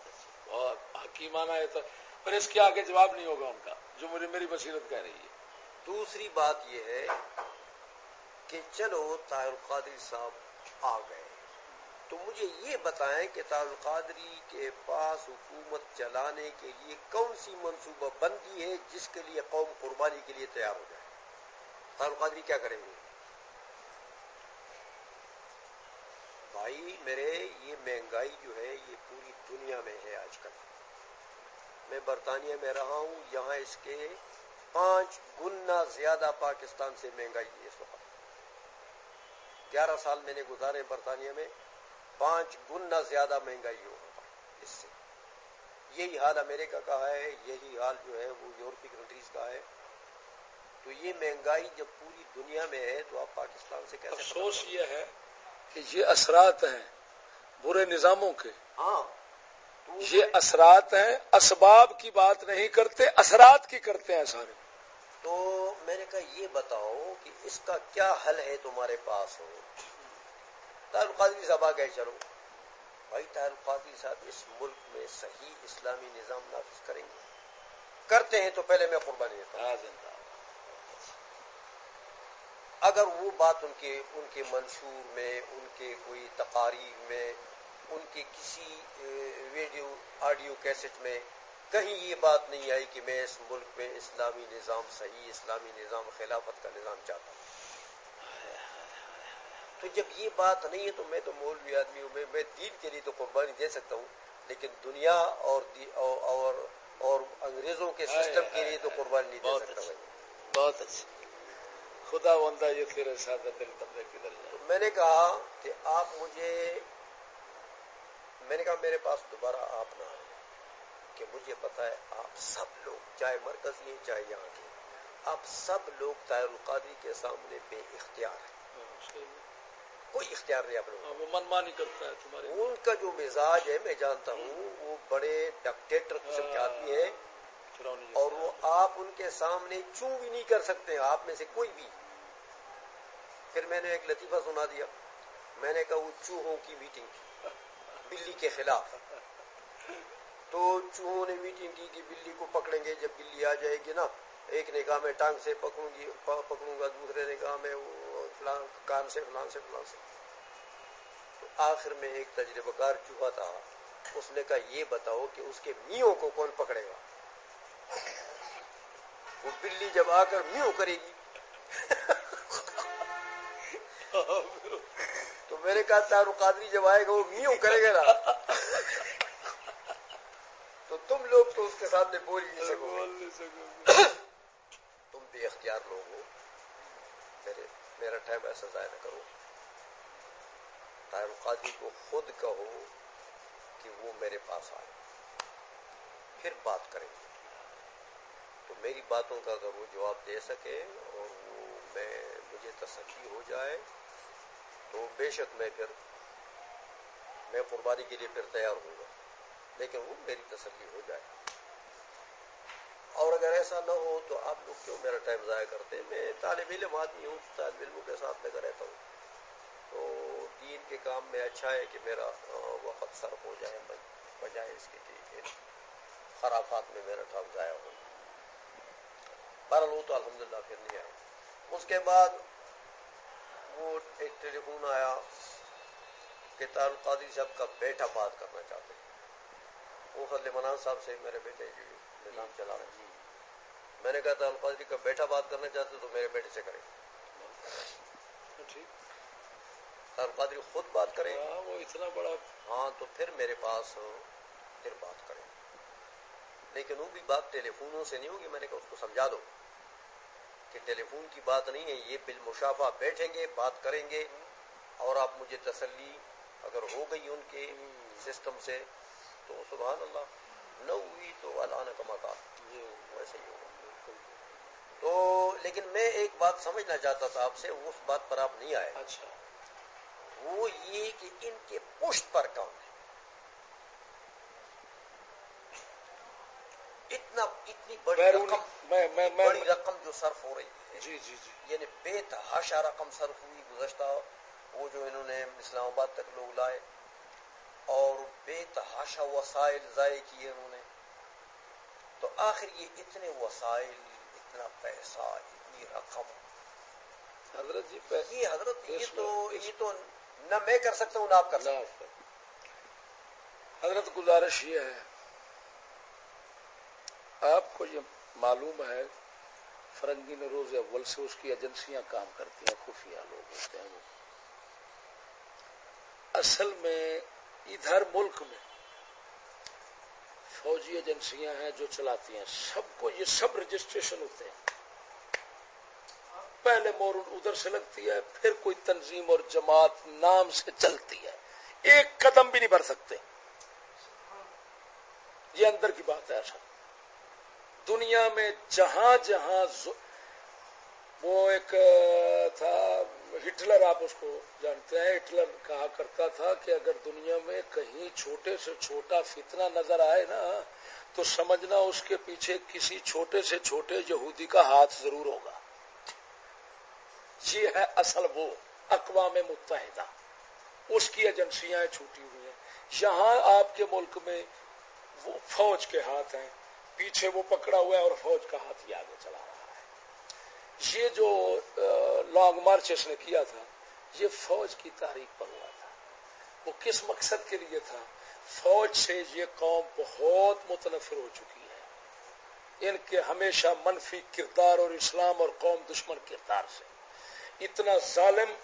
بہت حکیمانہ ہے تو۔ پر اس کے آگے جواب نہیں ہوگا ان کا جو مجھے میری بصیرت کہہ رہی ہے۔ دوسری بات یہ ہے کہ چلو طاہر القادری صاحب آ گئے۔ تو مجھے یہ بتائیں کہ طاہر القادری کے پاس حکومت چلانے کے لیے کون سی منصوبہ بندی ہے جس کے لیے قوم قربانی کے لیے تیار ہو جائے؟ طاہر القادری کیا کریں گے؟ بھائی میرے، یہ مہنگائی جو ہے، یہ پوری دنیا میں ہے آج کل۔ میں برطانیہ میں رہا ہوں، یہاں اس کے پانچ گنا زیادہ پاکستان سے مہنگائی ہے اس وقت۔ گیارہ سال میں نے گزارے برطانیہ میں۔ پانچ گنا زیادہ مہنگائی ہو اس سے۔ یہی حال امریکہ کا ہے یہی حال جو ہے وہ یورپی کنٹریز کا ہے۔ تو یہ مہنگائی جب پوری دنیا میں ہے تو آپ پاکستان سے کیسے افسوس یہ ہے کہ یہ اثرات ہیں برے نظاموں کے۔ ہاں یہ اثرات ہیں اسباب کی بات نہیں کرتے اثرات کی کرتے ہیں سارے۔ تو میں نے کہا یہ بتاؤ کہ اس کا کیا حل ہے تمہارے پاس؟ ہو طاہر القادری صاحب آ گئے چلو۔ بھائی طاہر القادری صاحب اس ملک میں صحیح اسلامی نظام نافذ کریں گے۔ کرتے ہیں تو پہلے میں قربانی دیتا ہوں۔ اگر وہ بات ان کے ان کے منشور میں ان کے کوئی تقاریر میں ان کے کسی ویڈیو آڈیو کیسٹ میں کہیں یہ بات نہیں آئی کہ میں اس ملک میں اسلامی نظام صحیح اسلامی نظام خلافت کا نظام چاہتا ہوں۔ تو جب یہ بات نہیں ہے تو میں تو مولوی آدمی ہوں میں دین کے لیے تو قربانی دے سکتا ہوں لیکن دنیا اور اور اور انگریزوں کے سسٹم کے لیے تو قربانی نہیں دے سکتا بہت اچھا۔ خدا بندہ یہ تیرے ساتھ دل بندے کدھر تو میں نے کہا کہ آپ مجھے میں نے کہا میرے پاس دوبارہ آپ نہ آئے کہ مجھے پتا ہے آپ سب لوگ چاہے مرکزی ہیں چاہے یہاں کے آپ سب لوگ طاہر القادری کے سامنے بے اختیار ہیں۔ ہاں، کوئی اختیار نہیں آپ لوگوں ہاں، وہ من مانی کرتا ہے تمہارے ان کا جو مزاج ہے میں جانتا ہوں وہ بڑے ڈکٹیٹر قسم کے آدمی ہیں۔ اور وہ آپ ان کے سامنے چوں بھی نہیں کر سکتے آپ میں سے کوئی بھی۔ پھر میں نے ایک لطیفہ سنا دیا۔ میں نے کہا وہ چوہوں کی میٹنگ بلی کے خلاف۔ تو چوہوں نے میٹنگ کی کہ بلی کو پکڑیں گے جب بلی آ جائے گی نا ایک نے کہا میں ٹانگ سے پکڑوں گی پکڑوں گا دوسرے نے کہا میں فلان کان سے فلان سے فلان سے۔ تو آخر میں ایک تجربہ کار چوہا تھا اس نے کہا یہ بتاؤ کہ اس کے میوں کو کون پکڑے گا۔ وہ بلی جب آ کر میو کرے گی۔ تو میں نے کہا تارو قادری جب آئے گا وہ میو کرے گا نا۔ تو تم لوگ تو اس کے سامنے بول نہیں سکو تم بے اختیار لوگ ہو۔ میرے میرا ٹائم ایسا ضائع نہ کرو۔ تارو قادری کو خود کہو کہ وہ میرے پاس آئے۔ پھر بات کریں۔ گے تو میری باتوں کا اگر وہ جواب دے سکے اور وہ میں، مجھے تسلی ہو جائے، تو بے شک میں پھر، میں قربانی کے لیے پھر تیار ہوں گا۔ لیکن وہ میری تسلی ہو جائے۔ اور اگر ایسا نہ ہو تو آپ لوگ کیوں میرا ٹائم ضائع کرتے ہیں؟ میں طالب علم آدمی ہوں، طالب علموں کے ساتھ لگا رہتا ہوں۔ تو دین کے کام میں اچھا ہے کہ میرا وقت صرف ہو جائے بجائے اس کے خرافات میں میرا ٹائم ضائع ہو۔ بہرحال وہ تو الحمدللہ پھر نہیں آیا۔ اس کے بعد وہ ایک ٹیلی فون آیا کہ تار القادری صاحب کا بیٹا بات کرنا چاہتے ہیں۔ وہ فضل منان صاحب سے میرے بیٹے جی نظام چلا رہے ہیں۔ میں نے کہا تار القادری کا بیٹا بات کرنا چاہتے تو میرے بیٹے سے کریں۔ القادری خود بات کریں۔ ہاں، وہ اتنا بڑا۔ ہاں تو پھر میرے پاس پھر بات کریں۔ لیکن وہ بھی بات ٹیلی فونوں سے نہیں ہوگی میں نے کہا اس کو سمجھا دو کہ ٹیلی فون کی بات نہیں ہے یہ بالمشافہ بیٹھیں گے بات کریں گے اور آپ مجھے تسلی اگر ہو گئی ان کے سسٹم سے تو سبحان اللہ نہ ہوئی تو اللہ کا مکان ویسے ہی ہوگا۔ تو لیکن میں ایک بات سمجھنا چاہتا تھا آپ سے اس بات پر آپ نہیں آئے۔ اچھا۔ وہ یہ کہ ان کے پشت پر کون ہے؟ اتنا اتنی بڑی رقم بڑی رقم جو صرف ہو رہی ہے جی جی جی۔ یعنی بے تحاشا رقم صرف ہوئی گزشتہ وہ جو انہوں نے اسلام آباد تک لوگ لائے اور بے تحاشا وسائل ضائع کیے انہوں نے۔ تو آخر یہ اتنے وسائل اتنا پیسہ اتنی رقم۔ حضرت جی یہ حضرت یہ تو یہ تو نہ میں کر سکتا ہوں نہ آپ کر سکتے حضرت گزارش یہ ہے آپ کو یہ معلوم ہے فرنگی روز اول سے اس کی ایجنسیاں کام کرتی ہیں خفیہ لوگ ہوتے ہیں وہ۔ اصل میں ادھر ملک میں فوجی ایجنسیاں ہیں جو چلاتی ہیں۔ سب کو یہ سب رجسٹریشن ہوتے ہیں۔ پہلے مور ادھر سے لگتی ہے، پھر کوئی تنظیم اور جماعت نام سے چلتی ہے۔ ایک قدم بھی نہیں بھر سکتے۔ یہ اندر کی بات ہے۔ ایسا دنیا میں جہاں جہاں وہ ایک تھا، ہٹلر، آپ اس کو جانتے ہیں، ہٹلر کہا کرتا تھا کہ اگر دنیا میں کہیں چھوٹے سے چھوٹا فتنہ نظر آئے نا، تو سمجھنا اس کے پیچھے کسی چھوٹے سے چھوٹے یہودی کا ہاتھ ضرور ہوگا۔ یہ ہے اصل وہ اقوام متحدہ۔ اس کی ایجنسیاں چھوٹی ہوئی ہیں۔ یہاں آپ کے ملک میں وہ فوج کے ہاتھ ہیں، پیچھے وہ پکڑا ہوا ہے اور فوج کا ہاتھ ہی آگے چلا رہا ہے۔ یہ جو لانگ مارچ اس نے کیا تھا، یہ فوج کی تاریخ پر ہوا تھا۔ وہ کس مقصد کے لیے تھا؟ فوج سے یہ قوم بہت متنفر ہو چکی ہے۔ ان کے ہمیشہ منفی کردار اور اسلام اور قوم دشمن کردار سے۔ اتنا ظالم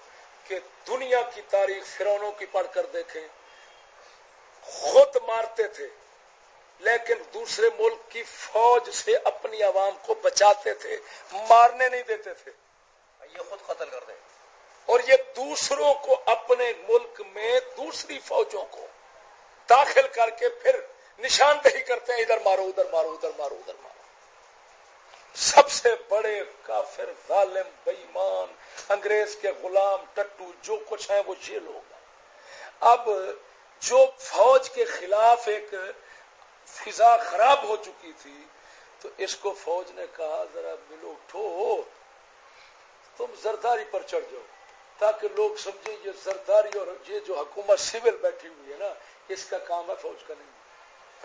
کہ دنیا کی تاریخ فرونوں کی پڑھ کر دیکھیں، خود مارتے تھے۔ لیکن دوسرے ملک کی فوج سے اپنی عوام کو بچاتے تھے مارنے نہیں دیتے تھے۔ یہ خود قتل کر دیں۔ اور یہ دوسروں کو اپنے ملک میں دوسری فوجوں کو داخل کر کے پھر نشاندہی کرتے ہیں ادھر مارو ادھر مارو ادھر مارو ادھر مارو۔ سب سے بڑے کافر ظالم بےمان انگریز کے غلام ٹٹو جو کچھ ہیں وہ یہ لوگ ہیں۔ اب جو فوج کے خلاف ایک فضا خراب ہو چکی تھی تو اس کو فوج نے کہا ذرا ملو اٹھو۔ تم زرداری پر چڑھ جاؤ تاکہ لوگ سمجھیں یہ زرداری اور یہ جو حکومت سول بیٹھی ہوئی ہے نا اس کا کام ہے فوج کا نہیں۔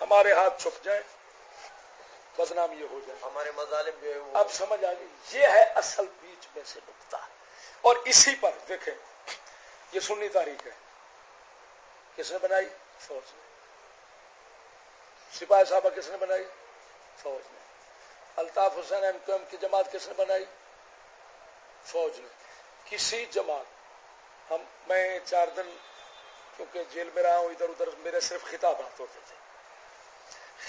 ہمارے ہاتھ چھپ جائیں بدنام یہ ہو جائے۔ ہمارے مظالم جو ہے اب سمجھ آ گئی یہ ہے اصل بیچ میں سے نکتا اور اسی پر دیکھیں یہ سنی تاریخ ہے۔ کس نے بنائی؟ فوج نے۔ سپاہی صاحبہ کس نے بنائی؟ فوج نے۔ Altaf Hussain M Q M کی جماعت کس نے بنائی؟ فوج نے۔ کسی جماعت۔ ہم میں چار دن کیونکہ جیل میں رہا ہوں، ادھر ادھر میرے صرف خطابات ہوتے تھے۔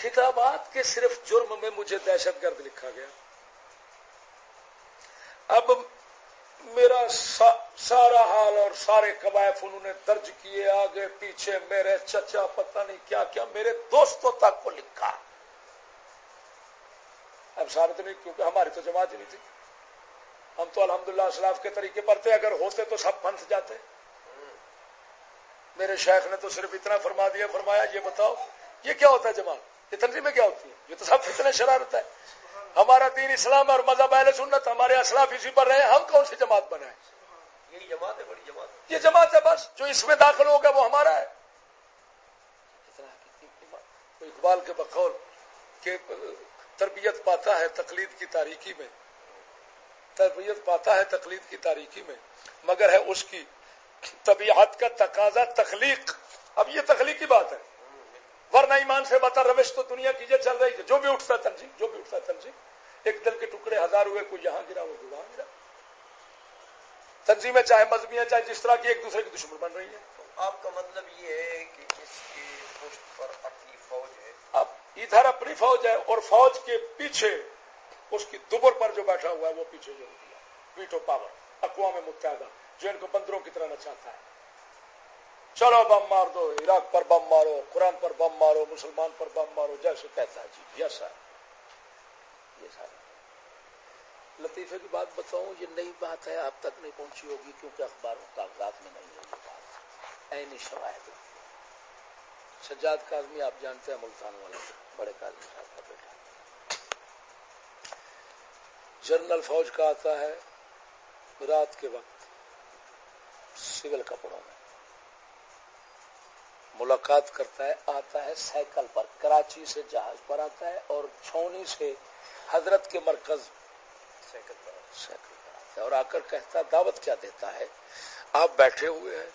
خطابات کے صرف جرم میں مجھے دہشت گرد لکھا گیا۔ اب میرا سارا حال اور سارے قبائف انہوں نے درج کیے، آگے پیچھے میرے چچا پتہ نہیں کیا کیا، میرے دوستوں تک کو لکھا۔ اب سارے تو نہیں، کیونکہ ہماری تو جماعت ہی نہیں تھی۔ ہم تو الحمدللہ اسلاف کے طریقے پر تھے، اگر ہوتے تو سب پنس جاتے۔ میرے شیخ نے تو صرف اتنا فرما دیا، فرمایا، یہ بتاؤ، یہ کیا ہوتا ہے جماعت؟ یہ تنظیمیں کیا ہوتی ہے یہ تو سب فتنے شرارت ہے۔ ہمارا دین اسلام اور مذہب اہل سنت ہمارے اسلاف اسی پر رہے ہم کون سی جماعت بنائے یہی جماعت ہے بڑی جماعت یہ جماعت ہے بس جو اس میں داخل ہوگا وہ ہمارا ہے۔ اقبال کے بقول کہ تربیت پاتا ہے تقلید کی تاریخی میں۔ تربیت پاتا ہے تقلید کی تاریخی میں مگر ہے اس کی طبیعت کا تقاضا تخلیق۔ اب یہ تخلیقی بات ہے۔ ورنہ ایمان سے بتا روش تو دنیا کی یہ چل رہی ہے۔ جو بھی اٹھتا تنظیم جو بھی اٹھتا تنظیم ایک دل کے ٹکڑے ہزار ہوئے کوئی یہاں گرا وہ وہاں گرا۔ تنظیمیں چاہے مذہبی چاہے جس طرح کی ایک دوسرے کی دشمن بن رہی ہے آپ کا مطلب یہ ہے کہ اس کی پشت پر اپنی فوج ہے۔ اب ادھر اپنی فوج ہے اور فوج کے پیچھے اس کی دبر پر جو بیٹھا ہوا ہے وہ پیچھے جو ویٹو پاور اقوام متحدہ جو ان کو بندروں کی طرح نچاتا ہے۔ چلو بم مار دو عراق پر بم مارو، قرآن پر بم مارو، مسلمان پر بم مارو، جیسے کہتا ہے جی۔ یس سر یہ سر لطیفے کی بات بتاؤں، یہ نئی بات ہے، آپ تک نہیں پہنچی ہوگی، کیونکہ اخباروں کاغذات میں نہیں ہے۔ یہ بات این شواہد۔ سجاد کاظمی، آپ جانتے ہیں، ملتان والے بڑے کاظمی صاحب کا بیٹا۔ جنرل فوج کا آتا ہے رات کے وقت، سول کپڑوں میں۔ ملاقات کرتا ہے، آتا ہے، سائیکل پر، کراچی سے جہاز پر آتا ہے اور چھونی سے حضرت کے مرکز سائیکل پر آتا ہے۔ اور آ کر کہتا ہے، دعوت کیا دیتا ہے؟ آپ بیٹھے ہوئے ہیں،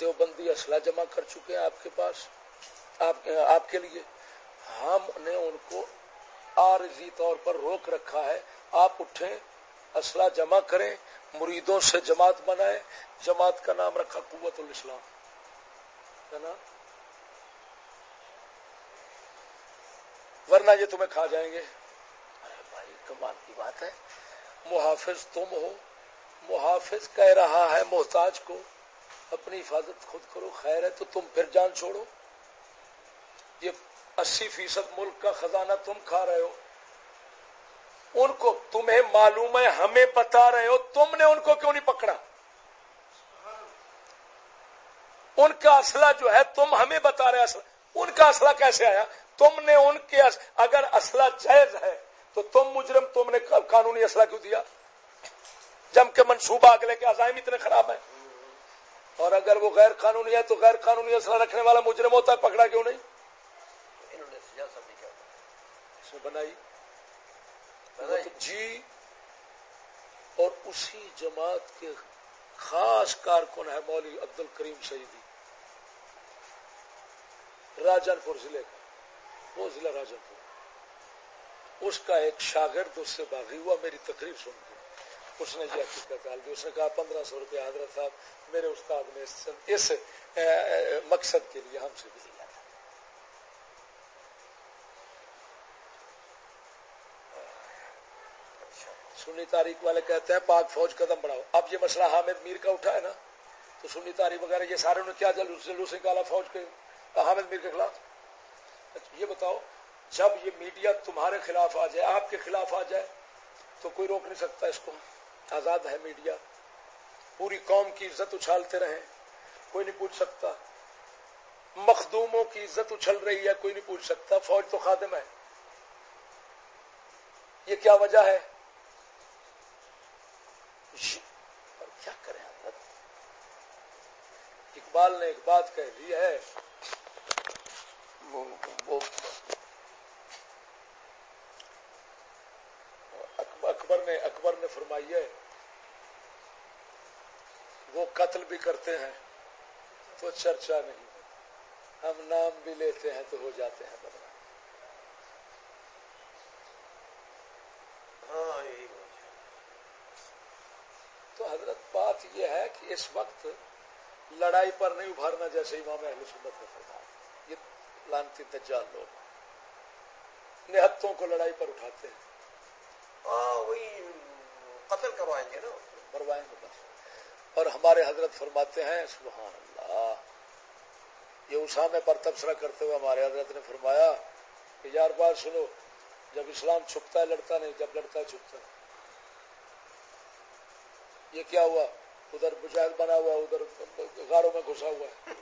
دیوبندی اسلحہ جمع کر چکے ہیں آپ کے پاس، آپ آپ کے لیے۔ ہم نے ان کو عارضی طور پر روک رکھا ہے۔ آپ اٹھیں، اسلحہ جمع کریں، مریدوں سے جماعت بنائے جماعت کا نام رکھا قوت الاسلام۔ ورنہ یہ تمہیں کھا جائیں گے۔ ارے بھائی، کمال کی بات ہے۔ محافظ تم ہو۔ محافظ کہہ رہا ہے محتاج کو، اپنی حفاظت خود کرو، خیر ہے تو تم پھر جان چھوڑو۔ یہ اسی فیصد ملک کا خزانہ تم کھا رہے ہو۔ ان کو تمہیں معلوم ہے، ہمیں بتا رہے ہو۔ تم نے ان کو کیوں نہیں پکڑا؟ ان کا اسلحہ جو ہے تم ہمیں بتا رہے اسلحہ ان کا اسلحہ کیسے آیا؟ تم نے ان کے اگر اسلحہ جائز ہے تو تم مجرم تم نے قانونی اسلحہ کیوں دیا؟ جم کے منصوبہ اگلے کے عزائم اتنے خراب ہیں۔ اور اگر وہ غیر قانونی ہے تو غیر قانونی اسلحہ رکھنے والا مجرم ہوتا ہے پکڑا کیوں نہیں؟ بنائی۔ جی اور اسی جماعت کے خاص کارکن ہے مولوی عبد الکریم سعیدی راجن پور ضلع کا۔ وہ ضلع راجن پور۔ اس کا ایک شاگرد اس سے باغی ہوا، میری تقریب سن کے۔ اس نے یہ حقیقت حال دی۔ اس نے کہا، پندرہ سو روپے حضرت صاحب، میرے استاد نے اس مقصد کے لیے ہم سے بھی لیا تھا۔ سنی تاریخ والے کہتے ہیں، پاک فوج قدم بڑھاؤ۔ اب یہ مسئلہ حامد میر کا اٹھا ہے نا۔ تو سنی تاریخ وغیرہ، یہ سارے نے کیا جلوس جلوس نکالا فوج کے۔ حامد میر کے خلاف اچھا، یہ بتاؤ جب یہ میڈیا تمہارے خلاف آ جائے آپ کے خلاف آ جائے تو کوئی روک نہیں سکتا اس کو۔ آزاد ہے میڈیا۔ پوری قوم کی عزت اچھالتے رہیں کوئی نہیں پوچھ سکتا۔ مخدوموں کی عزت اچھل رہی ہے کوئی نہیں پوچھ سکتا۔ فوج تو خادم ہے۔ یہ کیا وجہ ہے؟ کیا کریں اقبال نے ایک بات کہہ دی ہے۔ اکبر نے اکبر نے فرمائی ہے، وہ قتل بھی کرتے ہیں، تو چرچا نہیں ہم نام بھی لیتے ہیں تو ہو جاتے ہیں۔ بدلا ہاں تو حضرت بات یہ ہے کہ اس وقت لڑائی پر نہیں ابھارنا جیسے امام اہل سنت نے فرمایا۔ لانتی دجال لوگ۔ نہتوں کو لڑائی پر اٹھاتے ہیں۔ وہی قتل کروائیں گے نا۔ کروائیں گے بس۔ اور ہمارے حضرت فرماتے ہیں سبحان اللہ۔ یہ اسامے پر تبصرہ کرتے ہوئے ہمارے حضرت نے فرمایا کہ یار بات سنو جب اسلام چھپتا ہے لڑتا نہیں جب لڑتا ہے چھپتا ہے۔ یہ کیا ہوا؟ ادھر مجاہد بنا ہوا ادھر غاروں میں گھسا ہوا ہے۔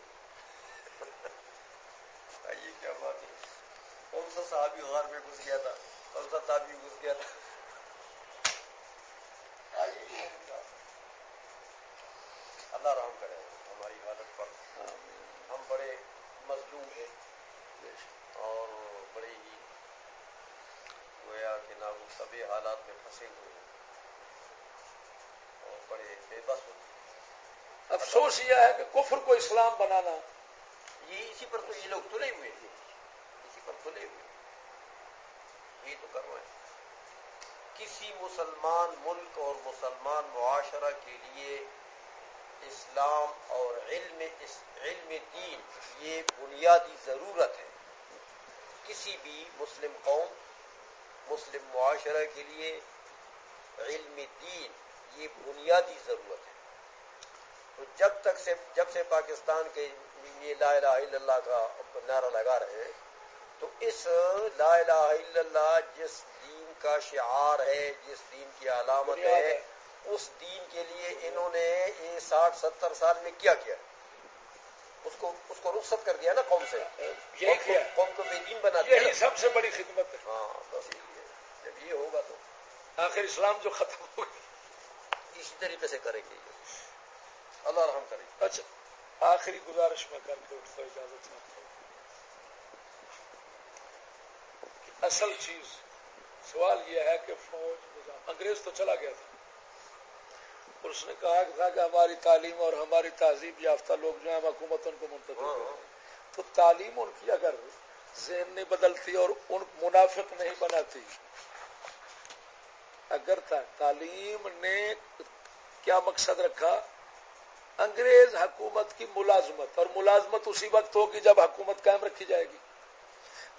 یہ کیا بات ہے۔ کون سا صحابی غار میں گھس گیا تھا؟ کون سا تابی گھس گیا تھا؟ اللہ رحم کرے، ہماری حالت پر۔ ہم بڑے مظلوم ہیں۔ اور بڑے ہی گویا کہ نہ وہ سبھی حالات میں پھنسے ہوئے ہیں۔ اور بڑے بے بس ہوتے افسوس یہ ہے کہ کفر کو اسلام بنانا یہ اسی پر تو یہ لوگ تلے ہوئے تھے۔ اسی پر تلے ہوئے۔ یہ تو کر رہے ہیں۔ کسی مسلمان ملک اور مسلمان معاشرہ کے لیے اسلام اور علم علم دین یہ بنیادی ضرورت ہے۔ کسی بھی مسلم قوم، مسلم معاشرہ کے لیے علم دین یہ بنیادی ضرورت ہے۔ تو جب تک سے جب سے پاکستان کے یہ لا الہ الا اللہ کا نعرہ لگا رہے ہیں تو اس لا الہ الا اللہ جس دین کا شعار ہے جس دین کی علامت ہے اس دین کے لیے انہوں نے یہ ساٹھ ستر سال میں کیا کیا؟ اس کو اس کو رخصت کر دیا نا قوم سے۔ قوم کو بے دین بنا دیا۔ سب سے بڑی خدمت ہے۔ ہاں بس جب یہ ہوگا تو۔ آخر اسلام جو ختم ہوگا۔ اسی طریقے سے کریں گے۔ اللہ رحم کرے۔ اچھا۔ آخری گزارش میں کر کے اٹھتا اجازت ہوں اصل چیز سوال یہ ہے کہ فوج انگریز تو چلا گیا تھا۔ اس نے کہا تھا کہ ہماری تعلیم اور ہماری تہذیب یافتہ لوگ جو ہیں حکومت ان کو منتقل ہاں، ہاں۔ تو تعلیم ان کی اگر ذہن نہیں بدلتی اور ان منافق نہیں بناتی اگر تعلیم نے کیا مقصد رکھا؟ انگریز حکومت کی ملازمت اور ملازمت اسی وقت ہوگی جب حکومت قائم رکھی جائے گی۔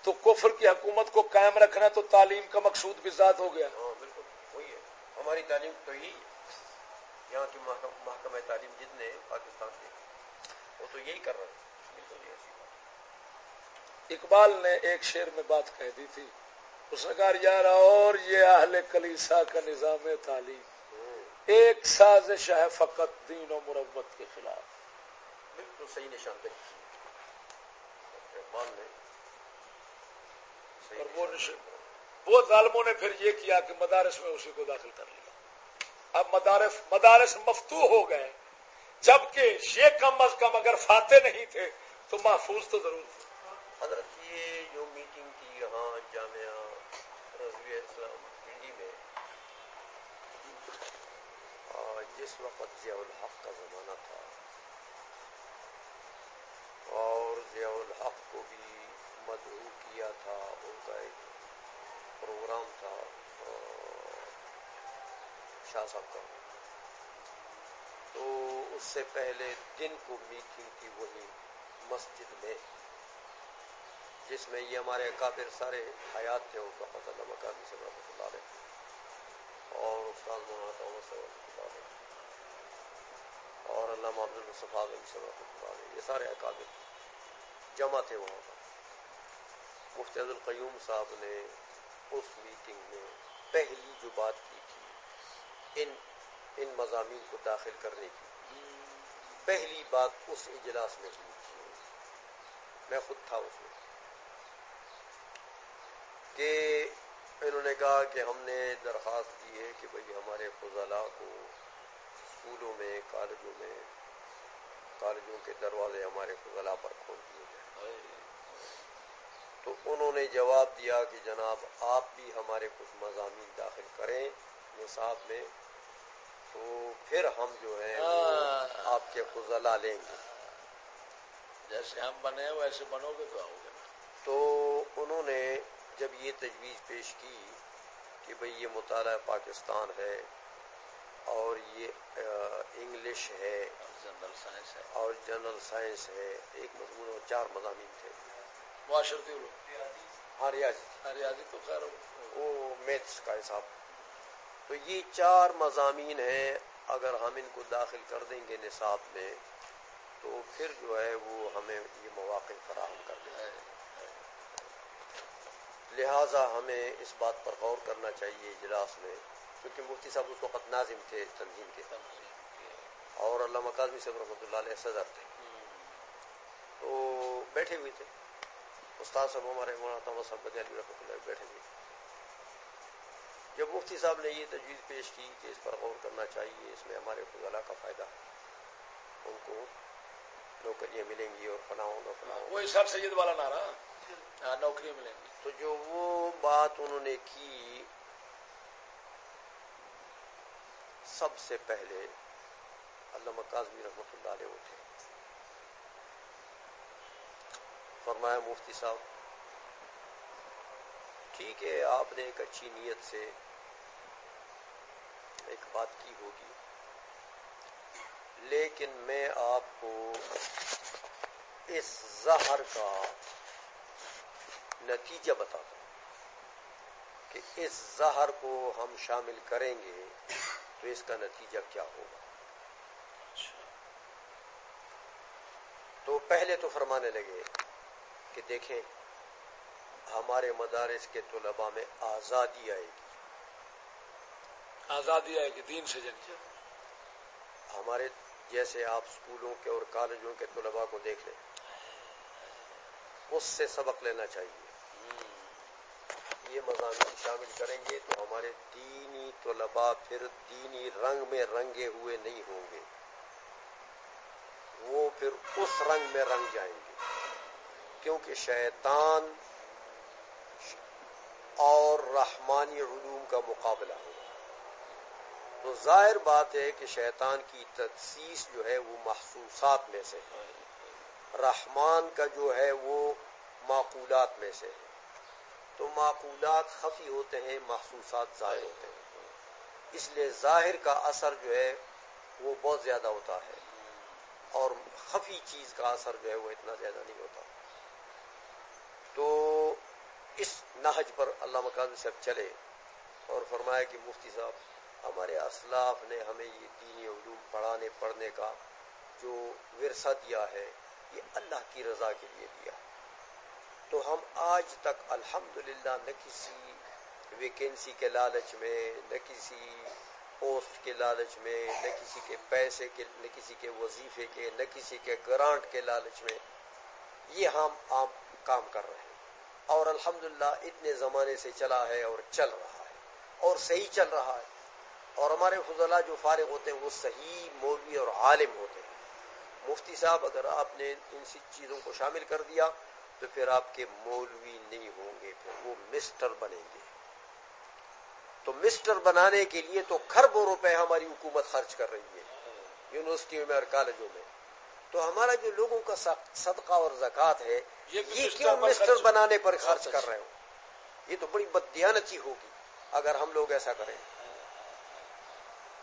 تو کفر کی حکومت کو قائم رکھنا تو تعلیم کا مقصود بھی ذات ہو گیا۔ ہاں بالکل وہی ہے۔ ہماری تعلیم تو یہی یہاں کی محکمہ تعلیم جتنے پاکستان کے وہ تو یہی کر رہے ہیں۔ اقبال نے ایک شعر میں بات کہہ دی تھی۔ اس نے کہا یار اور یہ اہل کلیسا کا نظام تعلیم۔ ایک سازش ہے فقط دین و مربت کے خلاف۔ بالکل صحیح نشان دہی۔ وہ ظالموں نے پھر یہ کیا کہ مدارس میں اسی کو داخل کر لیا۔ اب مدارس مدارس مفتو ہو گئے۔ جبکہ یہ کم از کم اگر فاتح نہیں تھے تو محفوظ تو ضرور تھے۔ حضرت یہ جو میٹنگ کی یہاں جامعہ رضوی اسلام پنڈی میں جس وقت ضیاء الحق کا زمانہ تھا اور ضیاء الحق کو بھی مدعو کیا تھا، ان کا ایک پروگرام تھا، شاہ صاحب کا۔ تو اس سے پہلے دن کو میٹنگ تھی وہی مسجد میں، جس میں یہ ہمارے اکابر سارے حیات تھے، ان کا پتہ مکانی سے رحمۃ اللہ علیہ اور استاد مولانا تھامس سے رحمۃ اللہ علیہ اور علامہ عبد الصفا سے رحمۃ یہ سارے اکابر جمع تھے وہاں پر۔ مفتی عبد القیوم صاحب نے اس میٹنگ میں پہلی جو بات کی تھی، ان ان مضامین کو داخل کرنے کی، پہلی بات اس اجلاس میں ہوئی تھی میں خود تھا اس میں۔ کہ انہوں نے کہا کہ ہم نے درخواست دی ہے کہ بھئی ہمارے فضلاء کو اسکولوں میں کالجوں میں کالجوں کے دروازے ہمارے فضلاء پر کھول دیے جائیں تو انہوں نے جواب دیا کہ جناب آپ بھی ہمارے کچھ مضامین داخل کریں۔ نصاب میں تو پھر ہم جو ہے ہاں۔ آپ کے فضلہ لیں گے۔ جیسے ہم بنے ویسے بنو گے تو آؤ گے تو انہوں نے جب یہ تجویز پیش کی کہ بھئی یہ مطالعہ پاکستان ہے اور یہ انگلش ہے۔ جنرل سائنس ہے۔ اور جنرل سائنس ہے۔ ایک مضمون اور چار مضامین تھے۔ معاشرتی ہاں ریاضی۔ ہاں، ریاضی تو خیر وہ میتھس کا حساب۔ تو یہ چار مضامین ہیں۔ اگر ہم ان کو داخل کر دیں گے نصاب میں تو پھر جو ہے وہ ہمیں یہ مواقع فراہم کر دیں۔ گے لہٰذا ہمیں اس بات پر غور کرنا چاہیے اجلاس میں۔ کیونکہ مفتی صاحب اس وقت ناظم تھے تنظیم کے۔ اور علامہ کاظمی صاحب رحمۃ اللہ علیہ صدر تھے۔ تو بیٹھے ہوئے تھے۔ استاد صاحب ہمارے مولانا صاحب بدیالی رحمۃ اللہ بیٹھے ہوئے جب مفتی صاحب نے یہ تجویز پیش کی کہ اس پر غور کرنا چاہیے اس میں ہمارے فضلہ کا فائدہ ہے۔ ان کو نوکریاں ملیں گی اور فلاں فلاں۔ وہی سب سید والا نعرہ نوکریاں ملیں گی۔ تو جو وہ بات انہوں نے کی سب سے پہلے علامہ کاظمی رحمۃ اللہ علیہ اٹھے۔ فرمایا، مفتی صاحب، ٹھیک ہے، آپ نے ایک اچھی نیت سے ایک بات کی ہوگی، لیکن میں آپ کو اس زہر کا نتیجہ بتاتا ہوں کہ اس زہر کو ہم شامل کریں گے۔ تو اس کا نتیجہ کیا ہوگا؟ تو پہلے تو فرمانے لگے کہ دیکھیں ہمارے مدارس کے طلباء میں آزادی آئے گی۔ آزادی آئے گی دین سے جنگ۔ ہمارے جیسے آپ اسکولوں کے اور کالجوں کے طلباء کو دیکھ لیں اس سے سبق لینا چاہیے۔ یہ مضامین شامل کریں گے تو ہمارے دینی طلباء پھر دینی رنگ میں رنگے ہوئے نہیں ہوں گے۔ وہ پھر اس رنگ میں رنگ جائیں گے۔ کیونکہ شیطان اور رحمانی علوم کا مقابلہ ہوگا۔ تو ظاہر بات ہے کہ شیطان کی تجسیس جو ہے وہ محسوسات میں سے ہے۔ رحمان کا جو ہے وہ معقولات میں سے ہے۔ تو معقولات خفی ہوتے ہیں، محسوسات ظاہر ہوتے ہیں۔ اس لیے ظاہر کا اثر جو ہے، وہ بہت زیادہ ہوتا ہے۔ اور خفی چیز کا اثر جو ہے، وہ اتنا زیادہ نہیں ہوتا۔ تو اس نہج پر اللہ مکان سے چلے اور فرمایا کہ مفتی صاحب، ہمارے اسلاف نے ہمیں یہ دینی علوم پڑھانے، پڑھنے کا جو ورثہ دیا ہے، یہ اللہ کی رضا کے لیے دیا۔ ہے تو ہم آج تک الحمدللہ نہ کسی ویکینسی کے لالچ میں، نہ کسی پوسٹ کے لالچ میں، نہ کسی کے پیسے کے، نہ کسی کے وظیفے کے، نہ کسی کے گرانٹ کے لالچ میں یہ ہم عام کام کر رہے ہیں۔ اور الحمدللہ اتنے زمانے سے چلا ہے اور چل رہا ہے، اور صحیح چل رہا ہے۔ اور ہمارے فضلہ جو فارغ ہوتے ہیں، وہ صحیح مولوی اور عالم ہوتے ہیں۔ مفتی صاحب، اگر آپ نے ان سی چیزوں کو شامل کر دیا تو پھر آپ کے مولوی نہیں ہوں گے پھر وہ مسٹر بنیں گے۔ تو مسٹر بنانے کے لیے تو کھربوں روپے ہماری حکومت خرچ کر رہی ہے یونیورسٹیوں میں اور کالجوں میں۔ تو ہمارا جو لوگوں کا صدقہ اور زکوٰۃ ہے یہ کیوں مسٹر بنانے پر خرچ کر رہے ہو؟ یہ تو بڑی بدیانتی ہوگی اگر ہم لوگ ایسا کریں۔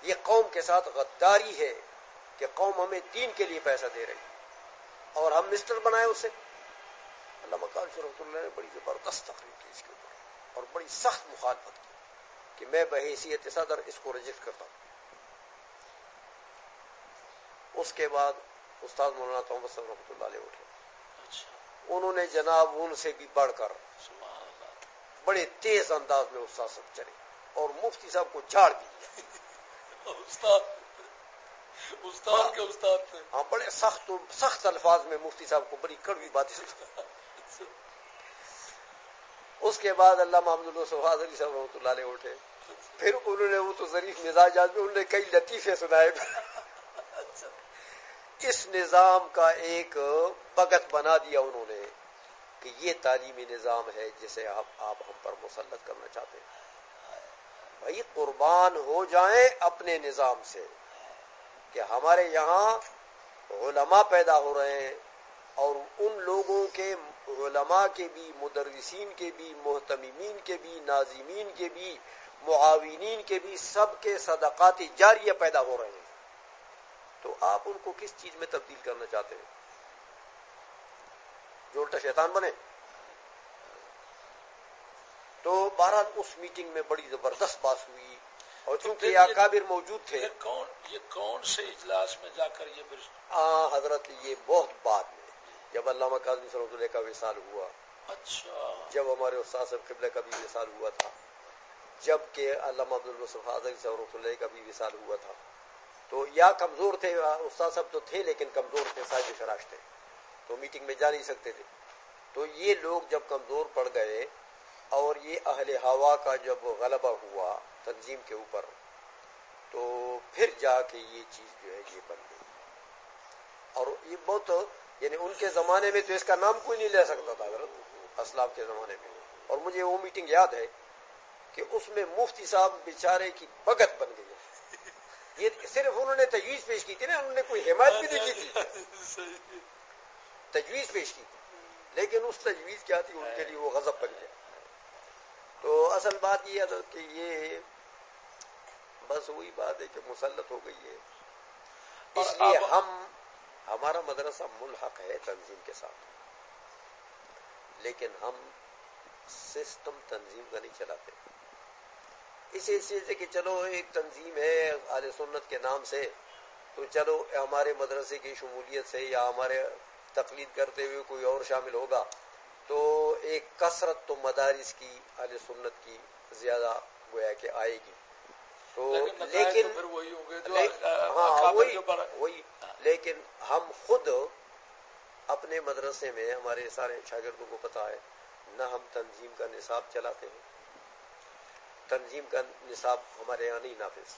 یہ قوم کے ساتھ غداری ہے کہ قوم ہمیں دین کے لیے پیسہ دے رہی اور ہم مسٹر بنائے اسے۔ اللہ مکان رحمۃ اللہ نے بڑی زبردست تقریر کی اس کے اوپر اور بڑی سخت مخالفت کی کہ میں بحیثیت صدر اس کو رجسٹ کرتا ہوں۔ اس کے بعد استاد مولانا صاحب رحمۃ اللہ علیہ اٹھے۔ اچھا۔ انہوں نے جناب ان سے بھی بڑھ کر بڑے تیز انداز میں استاد سب چلے اور مفتی صاحب کو جھاڑ دی استاد استاد کے استاد ہاں بڑے سخت سخت الفاظ میں مفتی صاحب کو بڑی کڑوی باتیں۔ اس کے بعد اللہ محمد اللہ علی صاحب رحمۃ اللہ علیہ اٹھے۔ پھر انہوں نے وہ تو ظریف مزاج آدمی انہوں نے کئی لطیفے سنائے۔ اس نظام کا ایک بگت بنا دیا انہوں نے کہ یہ تعلیمی نظام ہے جسے آپ آپ ہم پر مسلط کرنا چاہتے ہیں۔ بھائی، قربان ہو جائیں اپنے نظام سے کہ ہمارے یہاں علماء پیدا ہو رہے ہیں اور ان لوگوں کے علماء کے بھی مدرسین کے بھی محتمین کے بھی ناظمین کے بھی معاونین کے بھی سب کے صدقات جاریہ پیدا ہو رہے ہیں۔ تو آپ ان کو کس چیز میں تبدیل کرنا چاہتے ہیں؟ جو الٹا شیطان بنے۔ تو بہرحال اس میٹنگ میں بڑی زبردست بات ہوئی۔ اور چونکہ اکابر موجود تھے۔ کون یہ کون سے اجلاس میں جا کر یہ ہاں حضرت یہ بہت میں جب علامہ کاظمی صلی اللہ کا وصال ہوا اچھا۔ جب ہمارے استاد صاحب قبلہ کا بھی وصال ہوا تھا جبکہ علامہ عبد الرسف صاحب اللہ کا بھی وصال ہوا تھا۔ تو یا کمزور تھے استاد صاحب تو تھے لیکن کمزور تھے صاحب فراش تھے۔ تو میٹنگ میں جا نہیں سکتے تھے۔ تو یہ لوگ جب کمزور پڑ گئے اور یہ اہل ہوا کا جب غلبہ ہوا تنظیم کے اوپر تو پھر جا کے یہ چیز جو ہے یہ بن گئی۔ اور یہ بہت یعنی ان کے زمانے میں تو اس کا نام کوئی نہیں لے سکتا تھا حضرت اسلام کے زمانے میں۔ اور مجھے وہ میٹنگ یاد ہے کہ اس میں مفتی صاحب بیچارے کی بگت بن گئی یہ صرف انہوں نے تجویز پیش کی تھی نا انہوں نے کوئی حمایت بھی نہیں کی تھی۔ تجویز پیش کی تھی۔ لیکن اس تجویز کیا تھی؟ ان کے لیے وہ غضب بن گیا۔ تو اصل بات یہ ہے کہ یہ بس وہی بات ہے کہ مسلط ہو گئی ہے۔ اس لیے ہم ہمارا مدرسہ ملحق ہے تنظیم کے ساتھ۔ لیکن ہم سسٹم تنظیم کا نہیں چلاتے۔ اسی چیز سے کہ چلو ایک تنظیم ہے آل سنت کے نام سے، تو چلو ہمارے مدرسے کی شمولیت سے یا ہمارے تقلید کرتے ہوئے کوئی اور شامل ہوگا، تو ایک کثرت تو مدارس کی، اہل سنت کی زیادہ گویا کہ آئے گی۔ تو لیکن ہاں وہی وہی۔ لیکن ہم خود اپنے مدرسے میں ہمارے سارے شاگردوں کو پتا ہے نہ ہم تنظیم کا نصاب چلاتے ہیں۔ تنظیم کا نصاب ہمارے یہاں نہیں نافذ۔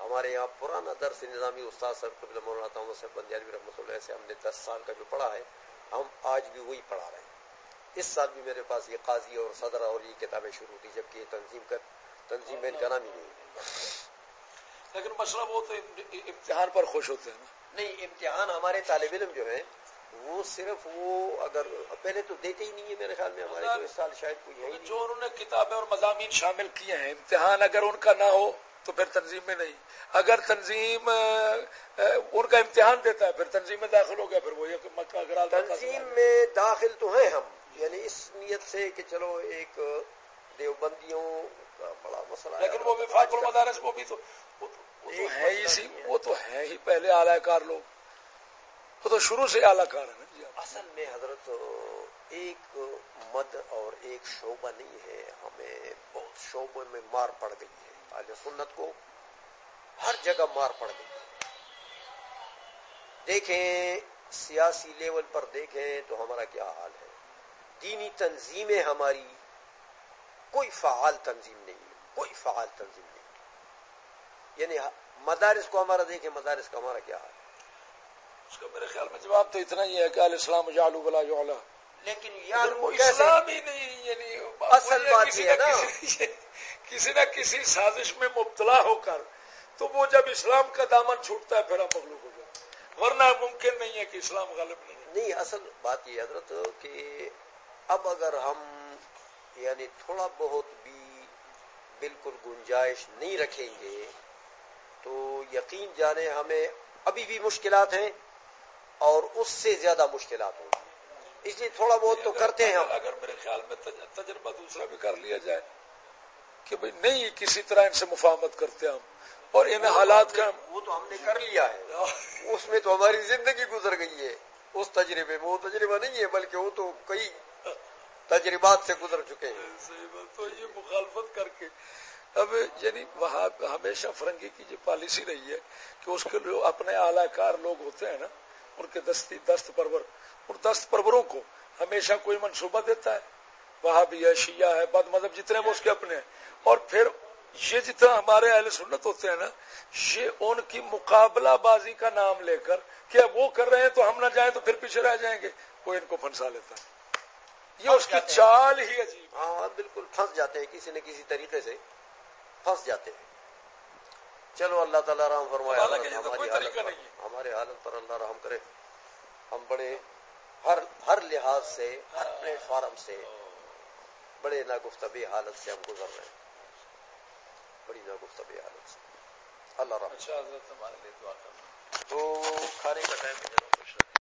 ہمارے یہاں پرانا درس نظامی استاد صاحب قبل مولانا صاحب بندیالوی رحمۃ اللہ سے ہم نے دس سال کا جو پڑھا ہے ہم آج بھی وہی پڑھا رہے ہیں۔ اس سال بھی میرے پاس یہ قاضی اور صدر اور یہ کتابیں شروع تھی جبکہ یہ تنظیم کر تنظیم میں ان کا نام ہی نہیں لیکن مسئلہ وہ تو امتحان پر خوش ہوتے ہیں نہیں امتحان ہمارے طالب علم جو ہیں وہ صرف وہ اگر پہلے تو دیتے ہی نہیں ہے میرے خیال میں ہمارے تو اس سال شاید کوئی ہے جو انہوں نے کتابیں اور مضامین شامل کیے ہیں امتحان اگر ان کا نہ ہو تو پھر تنظیم میں نہیں۔ اگر تنظیم ان کا امتحان دیتا ہے پھر تنظیم میں داخل ہو گیا پھر وہ اگر تنظیم میں داخل تو ہیں ہم یعنی اس نیت سے کہ چلو ایک دیوبندیوں بڑا مسئلہ لیکن وہ وفاق المدارس وہ بھی تو ہے ہی وہ تو ہے ہی پہلے اعلی کار لوگ۔ وہ تو شروع سے اعلی کار ہے جی اصل میں حضرت ایک مد اور ایک شعبہ نہیں ہے ہمیں بہت شعبوں میں مار پڑ گئی ہے۔ اہل سنت کو ہر جگہ مار پڑ گئی دیکھیں سیاسی لیول پر دیکھیں تو ہمارا کیا حال ہے؟ دینی تنظیمیں ہماری کوئی فعال تنظیم نہیں ہے کوئی فعال تنظیم نہیں یعنی مدارس کو ہمارا دیکھیں مدارس کا ہمارا کیا حال ہے؟ اس کا میرے خیال میں جواب تو اتنا ہی ہے کہ علیہ السلام جالو بلا جو لیکن یار وہ اسلام ہی نہیں یعنی اصل بات یہ ہے نا۔ کسی نہ کسی سازش میں مبتلا ہو کر تو وہ جب اسلام کا دامن چھوٹتا ہے پھر ہم مغلوب ہو جائے ورنہ ممکن نہیں ہے کہ اسلام غالب نہیں نہیں اصل بات یہ حضرت کہ اب اگر ہم یعنی تھوڑا بہت بھی بالکل گنجائش نہیں رکھیں گے تو یقین جانے ہمیں ابھی بھی مشکلات ہیں اور اس سے زیادہ مشکلات ہوں۔ اس لیے تھوڑا بہت تو کرتے ہیں ہم۔ اگر میرے خیال میں تجربہ دوسرا بھی کر لیا جائے کہ بھئی نہیں کسی طرح ان سے مفاہمت کرتے ہم اور ان حالات کا وہ تو ہم نے کر لیا ہے۔ اس میں تو ہماری زندگی گزر گئی ہے۔ اس تجربے میں وہ تجربہ نہیں ہے بلکہ وہ تو کئی تجربات سے گزر چکے ہیں۔ تو یہ مخالفت کر کے اب یعنی وہاں ہمیشہ فرنگی کی جو پالیسی رہی ہے کہ اس کے جو اپنے اعلی کار لوگ ہوتے ہیں نا، ان کے دستی، دست پرور، ان دست پروروں کو ہمیشہ کوئی منصوبہ دیتا ہے۔ وہاں بھی ہے، شیعہ ہے بد مذہب جتنے وہ اس کے اپنے ہیں۔ اور پھر یہ جتنا ہمارے اہل سنت ہوتے ہیں نا، یہ ان کی مقابلہ بازی کا نام لے کر کہ وہ کر رہے ہیں تو ہم نہ جائیں تو پھر پیچھے رہ جائیں گے۔ وہ ان کو پھنسا لیتا ہے یہ اس کی چال ہی عجیب ہاں بالکل پھنس جاتے ہیں کسی نہ کسی طریقے سے پھنس جاتے ہیں۔ چلو اللہ تعالیٰ رحم فرمایا ہمارے حالت پر اللہ رحم کرے۔ ہم بڑے ہر ہر لحاظ سے ہر پلیٹ فارم سے بڑے ناگفتبی حالت سے ہم گزر رہے ہیں۔ بڑی ناگفتبی حالت سے۔ اللہ رحم۔ اچھا تو کھانے کا ٹائم